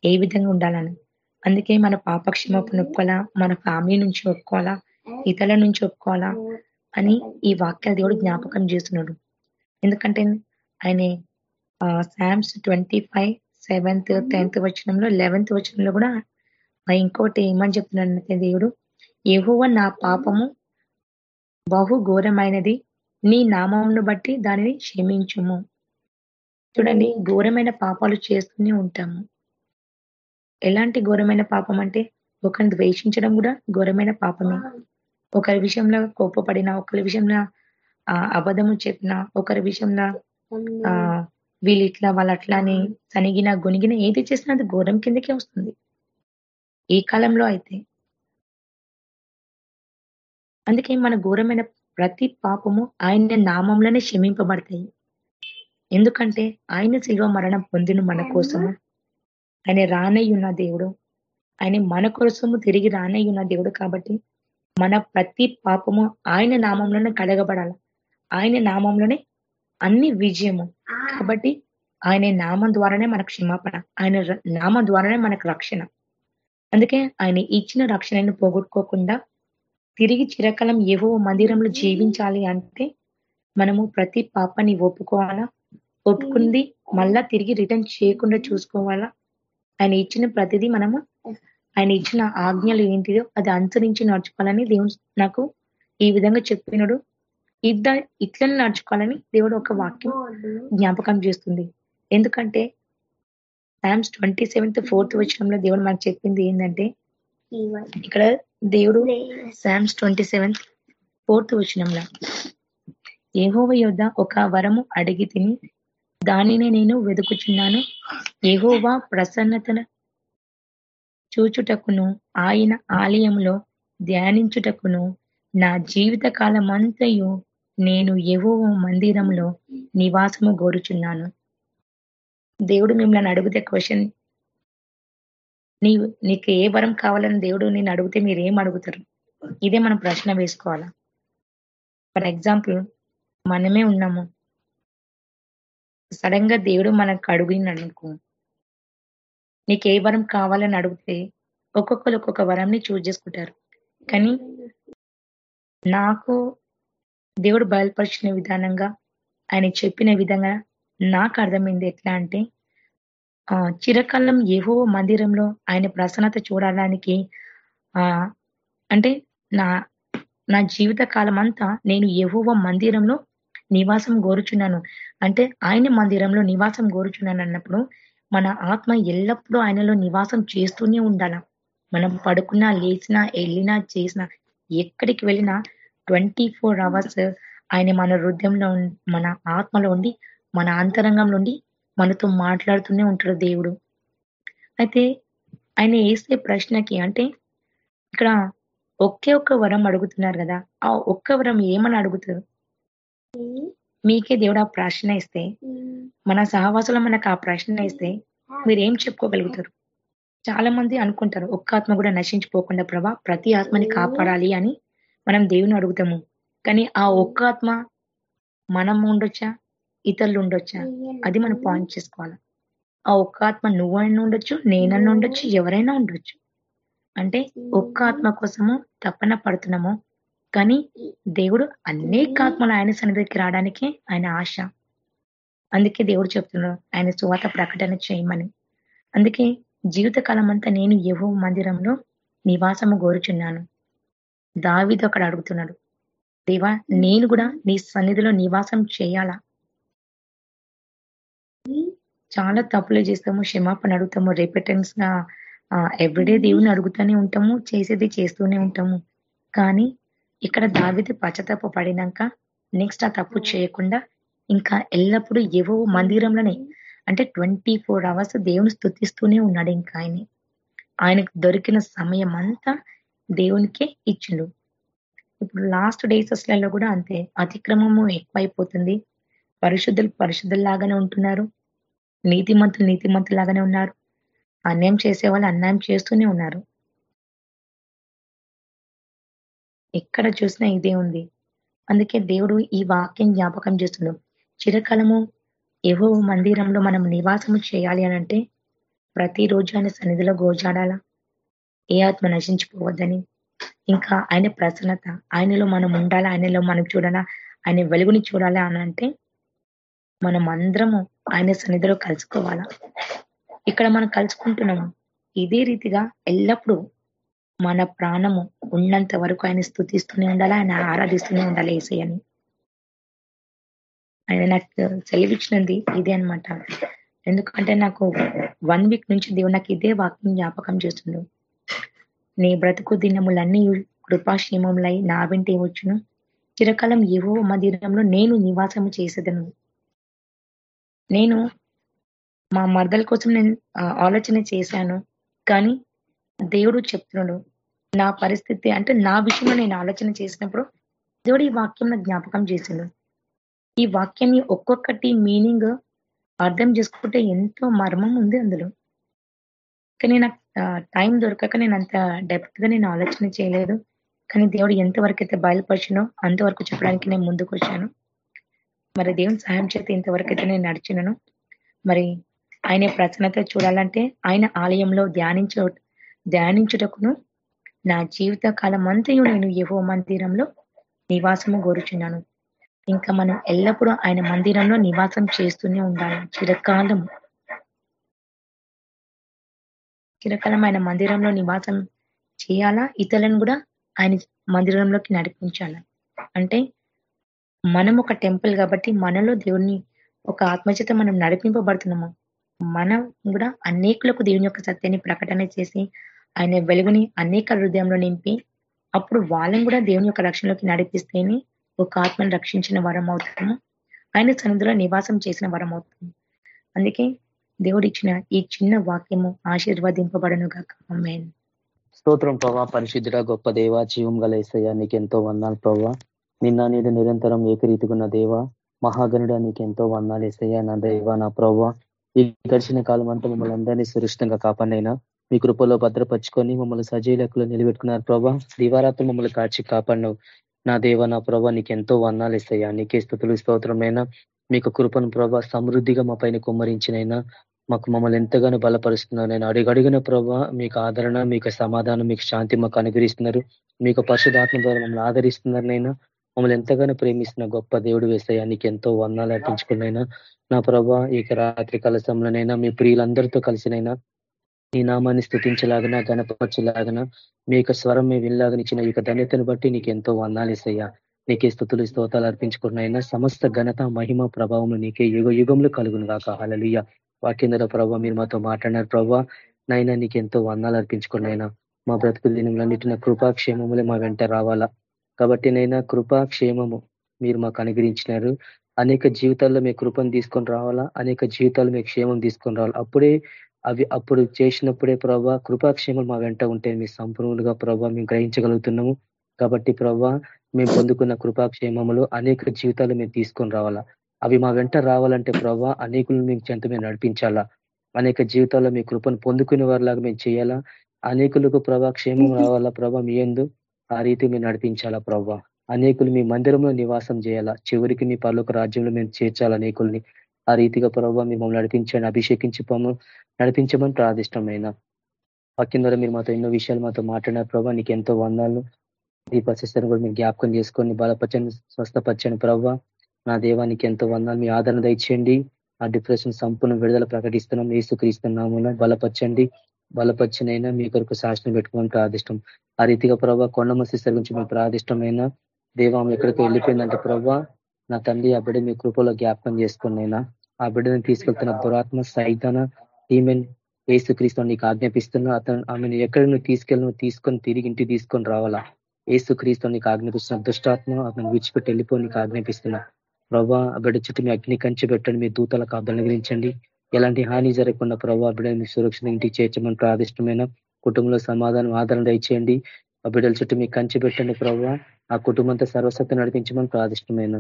ఏ విధంగా ఉండాలని? అందుకే మన పాపక్షమాపణ ఒప్పుకోవాలా మన ఫ్యామిలీ నుంచి ఒప్పుకోవాలా ఇతరుల నుంచి ఒప్పుకోవాలా అని ఈ వాక్యాలు దేవుడు జ్ఞాపకం చేస్తున్నాడు. ఎందుకంటే ఆయన Psalms twenty five seventh tenth వచనంలో లెవెన్త్ వచనంలో కూడా ఇంకోటి ఏమని చెప్తున్నాడంటే దేవుడు ఎహువ నా పాపము బహు ఘోరమైనది నీ నామంను బట్టి దానిని క్షమించుము. చూడండి ఘోరమైన పాపాలు చేస్తూనే ఉంటాము. ఎలాంటి ఘోరమైన పాపం అంటే ఒకరిని ద్వేషించడం కూడా ఘోరమైన పాపమే. ఒకరి విషయంలో కోపపడిన ఒకరి విషయంలో ఆ అబద్ధము చెప్పిన ఒకరి విషయంలో ఆ వీళ్ళు ఇట్లా వాళ్ళు అట్లా అని సనిగిన గొనిగిన ఏది చేసినా అది ఘోరం కిందకే వస్తుంది. ఈ కాలంలో అయితే అందుకే మన ఘోరమైన ప్రతి పాపము ఆయన నామంలోనే క్షమింపబడతాయి. ఎందుకంటే ఆయన శిల్వ మరణం పొందిన మన కోసము. ఆయన రానయ్యున్న దేవుడు. ఆయన మన కోసము తిరిగి రానయ్యున్న దేవుడు కాబట్టి మన ప్రతి పాపము ఆయన నామంలోనే కడగబడాలి. ఆయన నామంలోనే అన్ని విజయము. కాబట్టి ఆయన నామం ద్వారానే మనకు క్షమాపణ. ఆయన నామం ద్వారానే మనకు రక్షణ. అందుకే ఆయన ఇచ్చిన రక్షణను పోగొట్టుకోకుండా తిరిగి చిరకాలం ఏవో మందిరంలో జీవించాలి అంటే మనము ప్రతి పాపాన్ని ఒప్పుకోవాలా? ఒప్పుకుంది మళ్ళా తిరిగి రిటర్న్ చేయకుండా చూసుకోవాలా? ఆయన ఇచ్చిన ప్రతిదీ మనము ఆయన ఇచ్చిన ఆజ్ఞలు ఏంటిదో అది అనుసరించి నడుచుకోవాలని దేవుడు నాకు ఈ విధంగా చెప్పినడు. ఇద్ద ఇట్లని నడుచుకోవాలని దేవుడు ఒక వాక్యం జ్ఞాపకం చేస్తుంది. ఎందుకంటే శామ్స్ ట్వంటీ సెవెంత్ ఫోర్త్ వచనంలో దేవుడు మనకు చెప్పింది ఏంటంటే ఇక్కడ దేవుడు శామ్స్ ట్వంటీ సెవెంత్ ఫోర్త్ వచనంలో ఏహోవ యొద్ద ఒక వరము అడిగి తిని దానిని నేను వెతుకుచున్నాను ఎహోవా ప్రసన్నతను చూచుటకును ఆయన ఆలయంలో ధ్యానించుటకును నా జీవిత కాలమంతయు నేను ఏవో మందిరంలో నివాసము గోరుచున్నాను దేవుడు మిమ్మల్ని అడిగితే క్వశ్చన్ నీవు నీకు ఏ వరం కావాలని దేవుడు నేను అడిగితే మీరు ఏం అడుగుతారు? ఇదే మనం ప్రశ్న వేసుకోవాలా? ఫర్ ఎగ్జాంపుల్ మనమే ఉన్నాము. సడన్గా దేవుడు మనకు అడుగుని అనుకో నీకు ఏ వరం కావాలని అడిగితే ఒక్కొక్కరు ఒక్కొక్క వరంని చూజ్ చేసుకుంటారు. కానీ నాకు దేవుడు బయలుపరిచిన విధానంగా ఆయన చెప్పిన విధంగా నాకు అర్థమైంది ఎట్లా అంటే ఆ చిరకాలం ఏవో మందిరంలో ఆయన ప్రసన్నత చూడడానికి ఆ అంటే నా నా జీవిత కాలం అంతా నేను ఏవోవ మందిరంలో నివాసం కోరుచున్నాను. అంటే ఆయన మందిరంలో నివాసం కోరుచున్నాను అన్నప్పుడు మన ఆత్మ ఎల్లప్పుడూ ఆయనలో నివాసం చేస్తూనే ఉండాల? మనం పడుకున్నా లేచినా వెళ్ళినా చేసినా ఎక్కడికి వెళ్ళినా ట్వంటీ ఫోర్ అవర్స్ ఆయన మన హృదయంలో మన ఆత్మలో ఉండి మన అంతరంగంలో ఉండి మనతో మాట్లాడుతూనే ఉంటాడు దేవుడు. అయితే ఆయన వేసే ప్రశ్నకి అంటే ఇక్కడ ఒకే ఒక్క వరం అడుగుతున్నారు కదా ఆ ఒక్క వరం ఏమని అడుగుతారు? మీకే దేవుడు ఆ ప్రశ్న ఇస్తే మన సహవాసులు మనకు ఆ ప్రశ్న ఇస్తే మీరు ఏం చెప్పుకోగలుగుతారు? చాలా మంది అనుకుంటారు ఒక్క ఆత్మ కూడా నశించిపోకుండా ప్రభా ప్రతి ఆత్మని కాపాడాలి అని మనం దేవుని అడుగుతాము. కానీ ఆ ఒక్క ఆత్మ మనం ఉండొచ్చా? ఇతరులు ఉండొచ్చా? అది మనం పాయింట్ చేసుకోవాలి. ఆ ఒక్క ఆత్మ నువ్వైనా ఉండొచ్చు నేనన్నా ఉండొచ్చు ఎవరైనా ఉండొచ్చు. అంటే ఒక్క ఆత్మ కోసము తపన పడుతున్నాము కానీ దేవుడు అనేక ఆత్మలు ఆయన సన్నిధికి రావడానికి ఆయన ఆశ. అందుకే దేవుడు చెప్తున్నాడు ఆయన సువాత ప్రకటన చేయమని. అందుకే జీవితకాలం అంతా నేను ఏవో మందిరంలో నివాసము కోరుచున్నాను. దావిది అక్కడ అడుగుతున్నాడు దేవా నేను కూడా నీ సన్నిధిలో నివాసం చేయాలా? చాలా తప్పులు చేస్తాము క్షమాపణ అడుగుతాము రిపెటెన్స్గా ఎవ్రీడే దేవుని అడుగుతూనే ఉంటాము చేసేది చేస్తూనే ఉంటాము. కానీ ఇక్కడ దావిది పచ్చతప్పు పడినాక నెక్స్ట్ ఆ తప్పు చేయకుండా ఇంకా ఎల్లప్పుడూ ఏవో మందిరంలోనే అంటే ట్వంటీ ఫోర్ అవర్స్ దేవుని స్థుతిస్తూనే ఉన్నాడు ఇంకా ఆయన. ఆయనకు దొరికిన సమయం అంతా దేవునికే ఇచ్చిండు. ఇప్పుడు లాస్ట్ డేసెస్లలో కూడా అంతే అతిక్రమము ఎక్కువైపోతుంది. పరిశుద్ధులు పరిశుద్ధుల్లాగానే ఉంటున్నారు. నీతిమంతులు నీతిమంతులాగానే ఉన్నారు. అన్యాయం చేసే వాళ్ళు అన్యాయం చేస్తూనే ఉన్నారు. ఎక్కడ చూసినా ఇదే ఉంది. అందుకే దేవుడు ఈ వాక్యం జ్ఞాపకం చేస్తున్నాడు. చిరకాలము ఏవో మందిరంలో మనం నివాసము చేయాలి అని అంటే ప్రతిరోజు ఆయన సన్నిధిలో గోజాడాలా. ఏ ఆత్మ నశించిపోవద్దని. ఇంకా ఆయన ప్రసన్నత. ఆయనలో మనం ఉండాలా? ఆయనలో మనం చూడాలా? ఆయన వెలుగుని చూడాలా అని అంటే మనం అందరము ఆయన సన్నిధిలో కలుసుకోవాలా? ఇక్కడ మనం కలుసుకుంటున్నాము. ఇదే రీతిగా ఎల్లప్పుడూ మన ప్రాణము ఉన్నంత వరకు ఆయన స్థుతిస్తూనే ఉండాలి ఆయన ఆరాధిస్తూనే ఉండాలి ఏసయ్యని. ఆయన నాకు సెలవిచ్చినది ఇదే అనమాట ఎందుకంటే నాకు వన్ వీక్ నుంచి దేవుడు నాకు ఇదే వాక్యం జ్ఞాపకం చేస్తుండు నీ బ్రతుకు దినములన్నీ కృపాక్షేమములై నా వెంటే వచ్చును. చిరకాలం ఏవో మందిరంలో నేను నివాసము చేసేదను. నేను మా మర్దల కోసం నేను ఆలోచన చేశాను. కానీ దేవుడు చెప్తున్నాడు నా పరిస్థితి అంటే నా విషయంలో నేను ఆలోచన చేసినప్పుడు దేవుడు ఈ వాక్యం జ్ఞాపకం చేసిండు ఈ వాక్యాన్ని ఒక్కొక్కటి మీనింగ్ అర్థం చేసుకుంటే ఎంతో మర్మం ఉంది అందులో. కానీ నాకు టైం దొరకక నేను అంత డెప్త్గా నేను ఆలోచన చేయలేదు. కానీ దేవుడు ఎంతవరకు అయితే బయలుపరిచినో అంతవరకు చెప్పడానికి నేను ముందుకు వచ్చాను. మరి దేవుని సహాయం చేత ఇంతవరకు అయితే నేను నడిచినను. మరి ఆయన ప్రసన్నత చూడాలంటే ఆయన ఆలయంలో ధ్యానించ ధ్యానించుటకును నా జీవిత కాలం అంతయు నేను యహో మందిరంలో నివాసము కోరుచున్నాను ఇంకా మనం ఎల్లప్పుడూ ఆయన మందిరంలో నివాసం చేస్తూనే ఉండాలి. చిరకాలం చిరకాలం ఆయన మందిరంలో నివాసం చేయాలా? ఇతరులను కూడా ఆయన మందిరంలోకి నడిపించాల? అంటే మనం ఒక టెంపుల్ కాబట్టి మనలో దేవుణ్ణి ఒక ఆత్మచేత మనం నడిపింపబడుతున్నాము. మనం కూడా అనేకులకు దేవుని యొక్క సత్యాన్ని ప్రకటన చేసి ఆయన వెలుగుని అనేక హృదయంలో నింపి అప్పుడు వాళ్ళని కూడా దేవుని యొక్క రక్షణలోకి నడిపిస్తేనే ఒక ఆత్మను రక్షించిన వరం అవుతాము. ఆయన సన్నిధిలో నివాసం చేసిన వరం అవుతాము. అందుకే దేవుడు ఇచ్చిన ఈ చిన్న వాక్యము ఆశీర్వదింపబడను గాక. స్తోత్రం ప్రభా పరిశుద్ధుడ గొప్ప దేవ జీవం గల ఏసయ్య నీకు ఎంతో వందాలు ప్రభా. నిన్న నీడు నిరంతరం ఏకరీతికున్న దేవ మహాగనుడు నీకు ఎంతో వందాలు ఏసయ్య నా దేవ నా ప్రభా. ఈ గడిచిన కాలం అంతా మిమ్మల్ని అందరినీ సురక్షితంగా కాపాడినైనా మీ కృపలో భద్రపరుచుకొని మమ్మల్ని సజీలకులు నిలబెట్టుకున్నారు ప్రభా. దివారాత్రులు మమ్మల్ని కాచి కాపాడినవు. నా దేవ నా ప్రభా నీకు ఎంతో వర్ణాలు ఇస్తాయా? నీకే స్థుతులు స్తోత్రమైనా. మీకు కృపను ప్రభా సమృద్ధిగా మా పైన కుమ్మరించినైనా. మాకు మమ్మల్ని ఎంతగానో బలపరుస్తున్నారు. నేను అడుగడిగిన ప్రభా మీకు ఆదరణ మీకు సమాధానం మీకు శాంతి మాకు అనుగ్రహిస్తున్నారు. మీకు పరిశుధాత్మ ద్వారా మమ్మల్ని ఆదరిస్తున్నారు నైనా మమ్మల్ని ఎంతగానో ప్రేమిస్తున్న గొప్ప దేవుడు వేస్తాయి నీకు ఎంతో వర్ణాలు అర్పించుకున్నైనా. నా ప్రభా ఈ రాత్రి కలసంలోనైనా మీ ప్రియులందరితో కలిసినైనా. ఈ నామాన్ని స్థుతించలాగన గణపరచలాగన మీ యొక్క స్వరం మీ వినలాగనిచ్చిన ఈ ధన్యతను బట్టి నీకు ఎంతో వందాలేసయ్యా నీకే స్థుతులు స్తోతాలు అర్పించుకున్నైనా సమస్త ఘనత మహిమ ప్రభావం నీకే యుగ యుగంలో కలుగును కాక హలలియ వాక్యంధర ప్రభావ మీరు మాతో మాట్లాడినారు ప్రభావ నైనా నీకు ఎంతో వందాలు అర్పించుకున్నైనా మా బ్రతుకు దినంలన్నిటిన కృపాక్షేమములే మా వెంట రావాలా. కాబట్టి నైనా కృపాక్షేమము మీరు మాకు అనుగ్రహించినారు. అనేక జీవితాల్లో మీ కృపను తీసుకొని రావాలా అనేక జీవితాలు మీ క్షేమం తీసుకొని రావాలి. అప్పుడే అవి అప్పుడు చేసినప్పుడే ప్రభా కృపాక్షేమం మా వెంట ఉంటే మీ సంపూర్ణంగా ప్రభావ మేము గ్రహించగలుగుతున్నాము. కాబట్టి ప్రభా మేము పొందుకున్న కృపాక్షేమములు అనేక జీవితాలు మేము తీసుకొని రావాలా. అవి మా వెంట రావాలంటే ప్రభా అనేకులు మేము చెంత మేము నడిపించాలా. అనేక జీవితాల్లో మీ కృపను పొందుకునే వారిలాగా మేము చేయాలా. అనేకులకు ప్రభా క్షేమం రావాలా ప్రభా మీ ఎందు. ఆ రీతి మేము నడిపించాలా ప్రభా. అనేకులు మీ మందిరంలో నివాసం చేయాలా. చివరికి మీ పర్లోక రాజ్యంలో మేము చేర్చాలా అనేకుల్ని. ఆ రీతిగా ప్రభావ మిమ్మల్ని నడిపించండి అభిషేకించి పొమ్మ నడిపించమని ప్రాదిష్టమైన వాక్యం ద్వారా మీరు మాతో ఎన్నో విషయాలు మాతో మాట్లాడిన ప్రభావ నీకు ఎంతో వందాలు. దీపశిస్తను కూడా మీరు జ్ఞాపకం చేసుకొని బలపరచని స్వస్థపరచని ప్రభావ నా దేవానికి ఎంతో వందాలు. మీ ఆదరణ దయచేయండి. ఆ డిప్రెషన్ సంపూర్ణ విడుదల ప్రకటిస్తున్నాం. ఏసుక్రీస్తున్నాము బలపరచండి. బలపరిచినైనా మీ కొరకు శాసనం పెట్టుకోమని ప్రాదిష్టం. ఆ రీతిగా ప్రభావ కొండమ సిస్టర్ గురించి మేము ప్రాదిష్టమైన దేవం ఎక్కడికి వెళ్ళిపోయిందంటే ప్రభావ నా తండ్రి అప్పుడే మీ కృపలో జ్ఞాపకం చేసుకున్నైనా ఆ బిడ్డను తీసుకెళ్తున్న దురాత్మ సైతాన ఈమెన్ ఏసుక్రీస్తు నీకు ఆజ్ఞాపిస్తున్నా అతను ఆమెను ఎక్కడ నువ్వు తీసుకెళ్ళి తీసుకొని తిరిగి ఇంటికి తీసుకొని రావాలా? ఏసుక్రీస్తు నీకు ఆజ్ఞాపిస్తున్న దుష్టాత్మ అతను విడిచిపెట్టి వెళ్ళిపో నీకు ఆజ్ఞాపిస్తున్నా. ప్రభా ఆ బిడ్డ చుట్టూ మీ అగ్ని కంచి పెట్టండి మీ దూతలకు కాపుదలను ఎలాంటి హాని జరగకుండా ప్రభావ మీ సురక్షణ ఇంటికి చేర్చమని ప్రాదిష్టమైన కుటుంబంలో సమాధానం ఆదరణ దయచేయండి. ఆ బిడ్డల చుట్టూ మీకు కంచి పెట్టండి ప్రభావ ఆ కుటుంబంతో సర్వసత్వం నడిపించమని ప్రాదిష్టమైన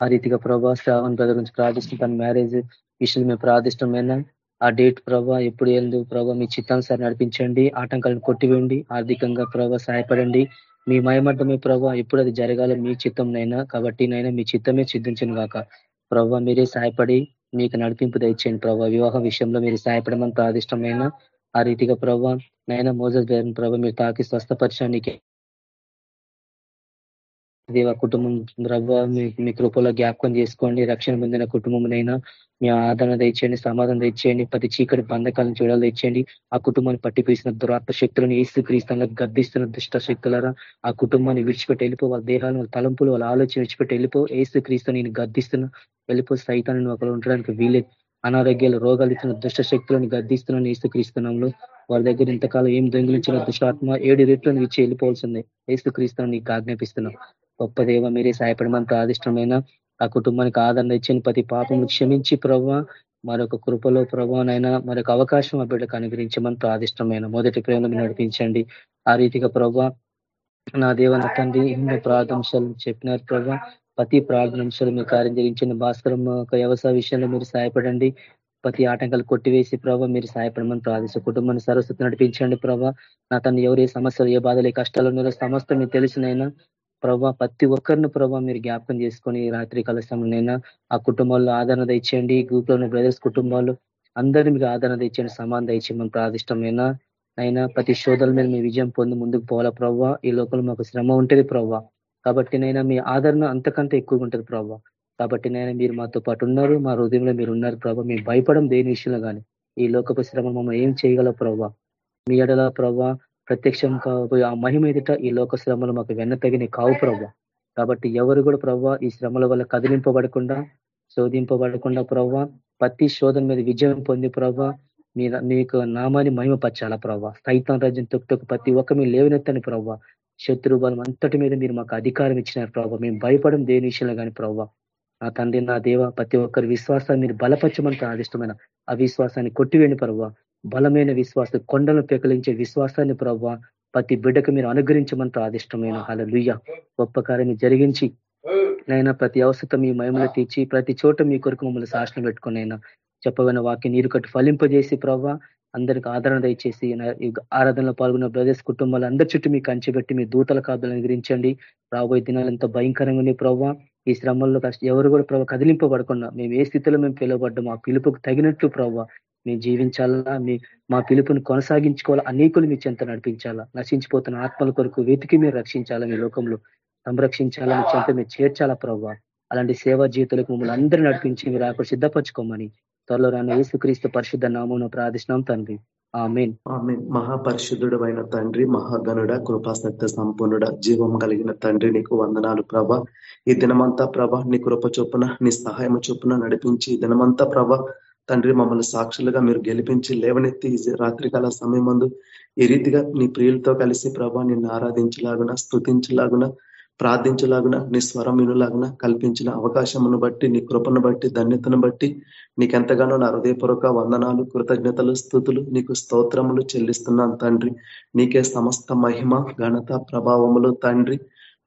ఆ రీతిగా ప్రభా శ్రావణ్ బ్రదర్ గురించి ప్రార్థిస్తున్న. తన మ్యారేజ్ విషయం మేము ప్రార్థిష్టమైన ఆ డేట్ ప్రభా ఎప్పుడు ఏందు ప్రభావ మీ చిత్తానుసారి నడిపించండి. ఆటంకాలను కొట్టివేయండి. ఆర్థికంగా ప్రభా సహాయపడండి. మీ మయమర్థమే ప్రభా ఎప్పుడు అది జరగాలో మీ చిత్తంనైనా. కాబట్టి నైనా మీ చిత్తమే సిద్ధించను గాక. ప్రభావ మీరే సహాయపడి మీకు నడిపింపు దయచేయండి ప్రభా. వివాహ విషయంలో మీరు సహాయపడమని ప్రాదిష్టమైన ఆ రీతిగా ప్రభా నైనా మోజస్ ప్రభావ మీరు తాకి స్వస్థపరచడానికి దేవ కుటుంబం ప్రభావ మీ కృపలో జ్ఞాపకం చేసుకోండి రక్షణ పొందిన కుటుంబంనైనా మీ ఆదరణ తెచ్చేయండి సమాధానం తెచ్చేయండి ప్రతి చీకటి బంధకాలను చూడాలి తెచ్చేయండి ఆ కుటుంబాన్ని పట్టిపీసిన దురాత్మ శక్తులను ఏసు క్రీస్తులను గద్దిస్తున్న దుష్ట శక్తులరా ఆ కుటుంబాన్ని విడిచిపెట్టి వెళ్ళిపో వాళ్ళ దేహాలను వాళ్ళ తలంపులు వాళ్ళ ఆలోచన విడిచిపెట్టి వెళ్ళిపో. ఏసు క్రీస్తు నేను గద్దిస్తున్నా. వెళ్ళిపో సైతాన్ని ఒకరు ఉండడానికి వీలేదు అనారోగ్యాలు రోగాలు ఇచ్చిన దుష్ట శక్తులను గద్దిస్తున్నాను ఏసుక్రీస్తునంలో వారి దగ్గర ఇంతకాలం ఏం దొంగిలించిన దుష్టాత్మ ఏడు రెట్లను ఇచ్చి వెళ్ళిపోవాల్సిందే. ఏసుక్రీస్తును నీకు ఆజ్ఞాపిస్తున్నాం. గొప్ప దేవ మీరే సాయపడమని ప్రాదిష్టమైన ఆ కుటుంబానికి ఆదరణ ఇచ్చిన ప్రతి పాపం క్షమించి ప్రభావ మరొక కృపలో ప్రభావనైనా మరొక అవకాశం ఆ బిడ్డకు అనుగ్రహించమని ప్రాదిష్టమైన మొదటి ప్రేమను నడిపించండి. ఆ రీతిగా ప్రభా నా దేవ తండ్రి ఎన్నో ప్రార్థంశాలు చెప్పినారు ప్రభా. ప్రతి ప్రార్థనాంశాలు మీరు కార్యం జరిగించండి. భాస్కరం ఒక వ్యవసాయ విషయంలో మీరు సహాయపడండి. ప్రతి ఆటంకాలు కొట్టివేసి ప్రభావ మీరు సహాయపడమని ప్రార్థిస్తూ కుటుంబాన్ని సరస్వతి నడిపించండి ప్రభావ నా తను ఎవరే సమస్యలు ఏ బాధలు ఏ కష్టాలు ఉన్నారో సమస్త మీకు తెలిసినైనా ప్రభావ ప్రతి ఒక్కరిని ప్రభావ మీరు జ్ఞాపకం చేసుకొని రాత్రి కలసంలోనైనా ఆ కుటుంబాల్లో ఆదరణ తెచ్చేయండి గ్రూప్లో బ్రదర్స్ కుటుంబాలు అందరినీ మీకు ఆదరణ తెచ్చండి సమానం తెచ్చేయమని ప్రాదిష్టమైన అయినా ప్రతి శోధల మీద మీ విజయం పొంది ముందుకు పోవాలా ప్రవ్వా ఈ లోకంలో మాకు శ్రమ ఉంటుంది ప్రవ్వా కాబట్టి నైనా మీ ఆదరణ అంతకంటే ఎక్కువగా ఉంటుంది ప్రవ్వా కాబట్టి నైనా మీరు మాతో పాటు ఉన్నారు. మా హృదయంలో మీరు ఉన్నారు ప్రభావ మేము భయపడం దేని విషయంలో కానీ ఈ లోకపు శ్రమ మమ్మల్ని ఏం చేయగల ప్రభావ మీ ఎడల ప్రవ్వా ప్రత్యక్షం కాబోయే ఆ మహిమ ఎదుట ఈ లోక శ్రమలు మాకు వెన్న తగిన కావు ప్రభావ కాబట్టి ఎవరు కూడా ప్రభావ ఈ శ్రమల వల్ల కదిలింపబడకుండా శోధింపబడకుండా ప్రభావ ప్రతి శోధన మీద విజయం పొంది ప్రభావ మీ మీకు నామాన్ని మహిమపరచాలా ప్రభావ సైతం రాజ్యం తొక్కు ప్రతి ఒక్క మీ లేవనెత్తని ప్రభావ శత్రు బలం అంతటి మీద మీరు మాకు అధికారం ఇచ్చినారు ప్రభావ మేము భయపడం దేని విషయంలో కానీ ప్రభావ నా తండ్రి నా దేవ ప్రతి ఒక్కరి విశ్వాసాన్ని మీరు బలపరచమని ఆదిష్టమైన ఆ విశ్వాసాన్ని కొట్టివేయండి ప్రభావ బలమైన విశ్వాసం కొండలను పెకలించే విశ్వాసాన్ని ప్రభావ ప్రతి బిడ్డకు మీరు అనుగ్రహించమని ప్రాదిష్టమైన. అలా లుయ్య గొప్ప కార్యాన్ని జరిగించి నైనా ప్రతి అవసరం మీ మహిమలు తీర్చి ప్రతి చోట మీ కొరకు మమ్మల్ని శాసనం పెట్టుకునైనా చెప్పబడిన వాక్య నీరు కట్టు ఫలింపజేసి ప్రభావ అందరికి ఆదరణ దయచేసి ఆరాధనలో పాల్గొన్న బ్రదర్స్ కుటుంబాలు అందరి చుట్టూ మీకు కంచిపెట్టి మీ దూతల కాదులను ఎదిరించండి రాబోయే దినాలు ఎంతో భయంకరంగా ఉన్నాయి ప్రభావ ఈ శ్రమంలో ఎవరు కూడా ప్రభావ కదిలింపబడకుండా మేము ఏ స్థితిలో మేము పిలువబడ్డా మా పిలుపుకు తగినట్టు ప్రభావ మేము జీవించాలా? మీ మా పిలుపుని కొనసాగించుకోవాలా? అనేకులు మీ చెంత నడిపించాలా? నశించిపోతున్న ఆత్మల కొరకు వెతికి మీరు రక్షించాలా? మీ లోకంలో సంరక్షించాలా? మీ చెంత మీరు చేర్చాలా ప్రభావ అలాంటి సేవా జీవితాలకు మమ్మల్ని అందరూ నడిపించి మీరు అక్కడ సిద్ధపరచుకోమని త్వరలో రాన్న యేసుక్రీస్తు పరిశుద్ధ నామం ప్రార్థిస్తున్నాం తండ్రి. ఆమెన్. మహాపరిశుద్ధుడు అయిన తండ్రి మహాగనుడ కృపాసక్త సంపన్నుడ జీవం కలిగిన తండ్రి నీకు వందనాలు ప్రభ ఈ దినమంతా ప్రభ నీ కృప చొప్పున నీ సహాయం చొప్పున నడిపించి దినమంతా ప్రభ తండ్రి మమ్మల్ని సాక్షులుగా మీరు గెలిపించి లేవనెత్తి రాత్రికాల సమయం ముందు ఈ రీతిగా నీ ప్రియులతో కలిసి ప్రభా నిన్ను ఆరాధించలాగున స్థుతించలాగున ప్రార్థించలాగున నీ స్వరం వినులాగున కల్పించిన అవకాశమును బట్టి నీ కృపను బట్టి ధన్యతను బట్టి నీకెంతగానో నా హృదయపూర్వక వందనాలు కృతజ్ఞతలు స్థుతులు నీకు స్తోత్రములు చెల్లిస్తున్నాను తండ్రి. నీకే సమస్త మహిమ ఘనత ప్రభావములు తండ్రి.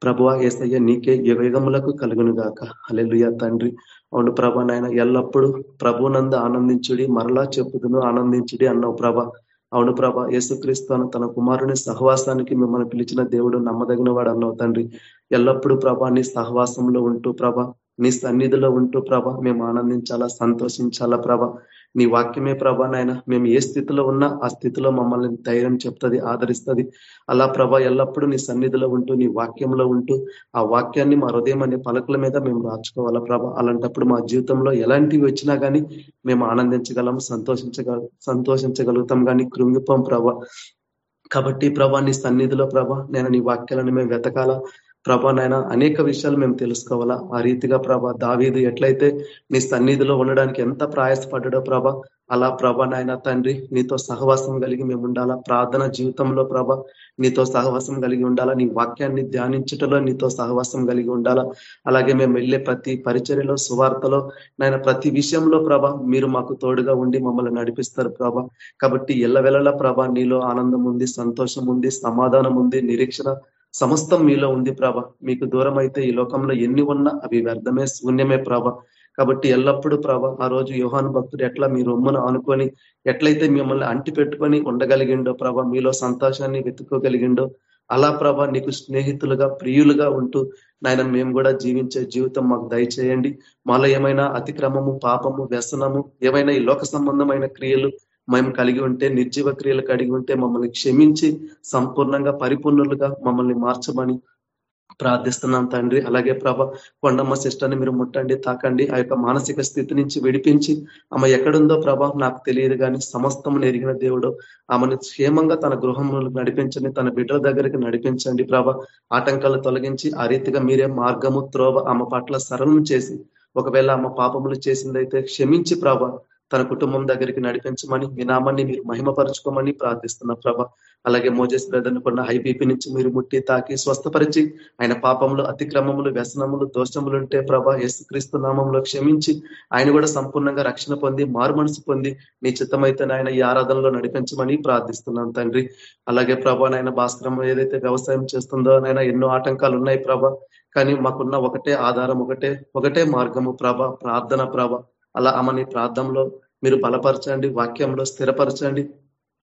ప్రభువ ఏసయ్య నీకే యుగయుగములకు కలుగును గాక అలెలుయ తండ్రి. అవును ప్రభ నాయన ఎల్లప్పుడూ ప్రభునందు ఆనందించుడి మరలా చెప్పుదును ఆనందించుడి అన్నావు ప్రభ. అవును ప్రభ యేసుక్రీస్తు తన కుమారుని సహవాసానికి మిమ్మల్ని పిలిచిన దేవుడు నమ్మదగిన వాడు అన్నావు తండ్రి. ఎల్లప్పుడూ ప్రభ నీ సహవాసంలో ఉంటూ ప్రభ నీ సన్నిధిలో ఉంటూ ప్రభ మేము ఆనందించాలా సంతోషించాలా ప్రభ. నీ వాక్యమే ప్రభా నాయన మేము ఏ స్థితిలో ఉన్నా ఆ స్థితిలో మమ్మల్ని ధైర్యం చెప్తుంది ఆదరిస్తుంది. అలా ప్రభా ఎల్లప్పుడూ నీ సన్నిధిలో ఉంటూ నీ వాక్యంలో ఉంటూ ఆ వాక్యాన్ని మా హృదయం అనే పలకల మీద మేము రాచుకోవాలా ప్రభ. అలాంటప్పుడు మా జీవితంలో ఎలాంటివి వచ్చినా కానీ మేము ఆనందించగలం సంతోషించగల సంతోషించగలుగుతాం కానీ కృంగిపోం ప్రభ. కాబట్టి ప్రభా నీ సన్నిధిలో ప్రభ నేను నీ వాక్యాలను మేము వెతకాలా ప్రభా నాయన అనేక విషయాలు మేము తెలుసుకోవాలా? ఆ రీతిగా ప్రభా దావీదు ఎట్లయితే నీ సన్నిధిలో ఉండడానికి ఎంత ప్రయాసపడ్డాడో ప్రభ అలా ప్రభ నాయన తండ్రి నీతో సహవాసం కలిగి మేము ఉండాలా? ప్రార్థన జీవితంలో ప్రభ నీతో సహవాసం కలిగి ఉండాలా? నీ వాక్యాన్ని ధ్యానించటంలో నీతో సహవాసం కలిగి ఉండాలా? అలాగే మేము వెళ్ళే ప్రతి పరిచర్యలో సువార్తలో నాయన ప్రతి విషయంలో ప్రభ మీరు మాకు తోడుగా ఉండి మమ్మల్ని నడిపిస్తారు ప్రభ. కాబట్టి ఎల్లవెల్లలా ప్రభ నీలో ఆనందం ఉంది సంతోషం ఉంది సమాధానం ఉంది నిరీక్షణ సమస్తం మీలో ఉంది ప్రభ. మీకు దూరం అయితే ఈ లోకంలో ఎన్ని ఉన్నా అవి వ్యర్థమే శూన్యమే ప్రభ. కాబట్టి ఎల్లప్పుడూ ప్రభ ఆ రోజు యోహాను భక్తుడు ఎట్లా మీ రొమ్మును ఆనుకొని ఎట్లయితే మిమ్మల్ని అంటి పెట్టుకొని ఉండగలిగిండో ప్రభ మీలో సంతోషాన్ని వెతుక్కోగలిగిండో అలా ప్రభ నీకు స్నేహితులుగా ప్రియులుగా ఉంటూ నాయన మేము కూడా జీవించే జీవితం మాకు దయచేయండి. మాలో ఏమైనా అతిక్రమము పాపము వ్యసనము ఏమైనా ఈ లోక సంబంధమైన క్రియలు మేము కలిగి ఉంటే నిర్జీవ క్రియలు కలిగి ఉంటే మమ్మల్ని క్షమించి సంపూర్ణంగా పరిపూర్ణులుగా మమ్మల్ని మార్చమని ప్రార్థిస్తున్నాం తండ్రి. అలాగే ప్రభ కొండమ్మ సిస్టర్ని మీరు ముట్టండి తాకండి. ఆ యొక్క మానసిక స్థితి నుంచి విడిపించి ఆమె ఎక్కడుందో ప్రభ నాకు తెలియదు కానీ సమస్తం ఎరిగిన దేవుడు ఆమెను క్షేమంగా తన గృహంలో నడిపించండి తన బిడ్డల దగ్గరికి నడిపించండి ప్రభ. ఆటంకాలు తొలగించి ఆ రీతిగా మీరే మార్గము త్రోవ ఆమె పట్ల సరళం చేసి ఒకవేళ ఆమె పాపములు చేసిందైతే క్షమించి ప్రభ. తన కుటుంబం దగ్గరికి నడిపించమని మీ నామాన్ని మీరు మహిమపరచుకోమని ప్రార్థిస్తున్న ప్రభ. అలాగే మోజేస్ బ్రదర్ని కొన్న హై బీపీ నుంచి మీరు ముట్టి తాకి స్వస్థపరిచి ఆయన పాపములు అతిక్రమములు వ్యసనములు దోషములు ఉంటే ప్రభ యేసుక్రీస్తు నామంలో క్షమించి ఆయన కూడా సంపూర్ణంగా రక్షణ పొంది మారు మనసు పొంది నీ చిత్తమైతే ఆయన ఈ ఆరాధనలో నడిపించమని ప్రార్థిస్తున్నాం తండ్రి. అలాగే ప్రభా నాయన భాస్కరం ఏదైతే వ్యవసాయం చేస్తుందో నాయన ఎన్నో ఆటంకాలు ఉన్నాయి ప్రభ. కానీ మాకున్న ఒకటే ఆధారం ఒకటే ఒకటే మార్గము ప్రభ ప్రార్థన ప్రభ. అలా ఆమెని ప్రార్థనలో మీరు బలపరచండి వాక్యంలో స్థిరపరచండి.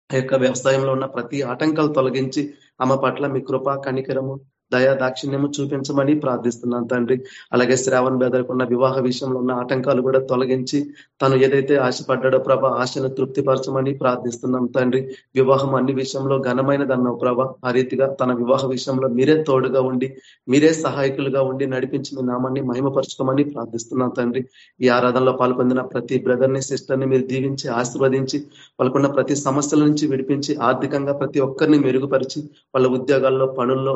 ఆ యొక్క వ్యవసాయంలో ఉన్న ప్రతి ఆటంకాలు తొలగించి ఆమె పట్ల మీ కృప కనికరము దయా దాక్షిణ్యము చూపించమని ప్రార్థిస్తున్నాను తండ్రి. అలాగే శ్రావణ్ బెదర్కున్న వివాహ విషయంలో ఉన్న ఆటంకాలు కూడా తొలగించి తను ఏదైతే ఆశపడ్డాడో ప్రభ ఆశను తృప్తిపరచమని ప్రార్థిస్తున్నాం తండ్రి. వివాహం అన్ని విషయంలో ఘనమైనదన్నావు ప్రభ. ఆ రీతిగా తన వివాహ విషయంలో మీరే తోడుగా ఉండి మీరే సహాయకులుగా ఉండి నడిపించి మీ నామాన్ని మహిమపరచుకోమని ప్రార్థిస్తున్నాం తండ్రి. ఈ ఆరాధనలో పాల్పొందిన ప్రతి బ్రదర్ని సిస్టర్ని మీరు దీవించి ఆశీర్వదించి వాళ్ళకున్న ప్రతి సమస్యల నుంచి విడిపించి ఆర్థికంగా ప్రతి ఒక్కరిని మెరుగుపరిచి వాళ్ళ ఉద్యోగాల్లో పనుల్లో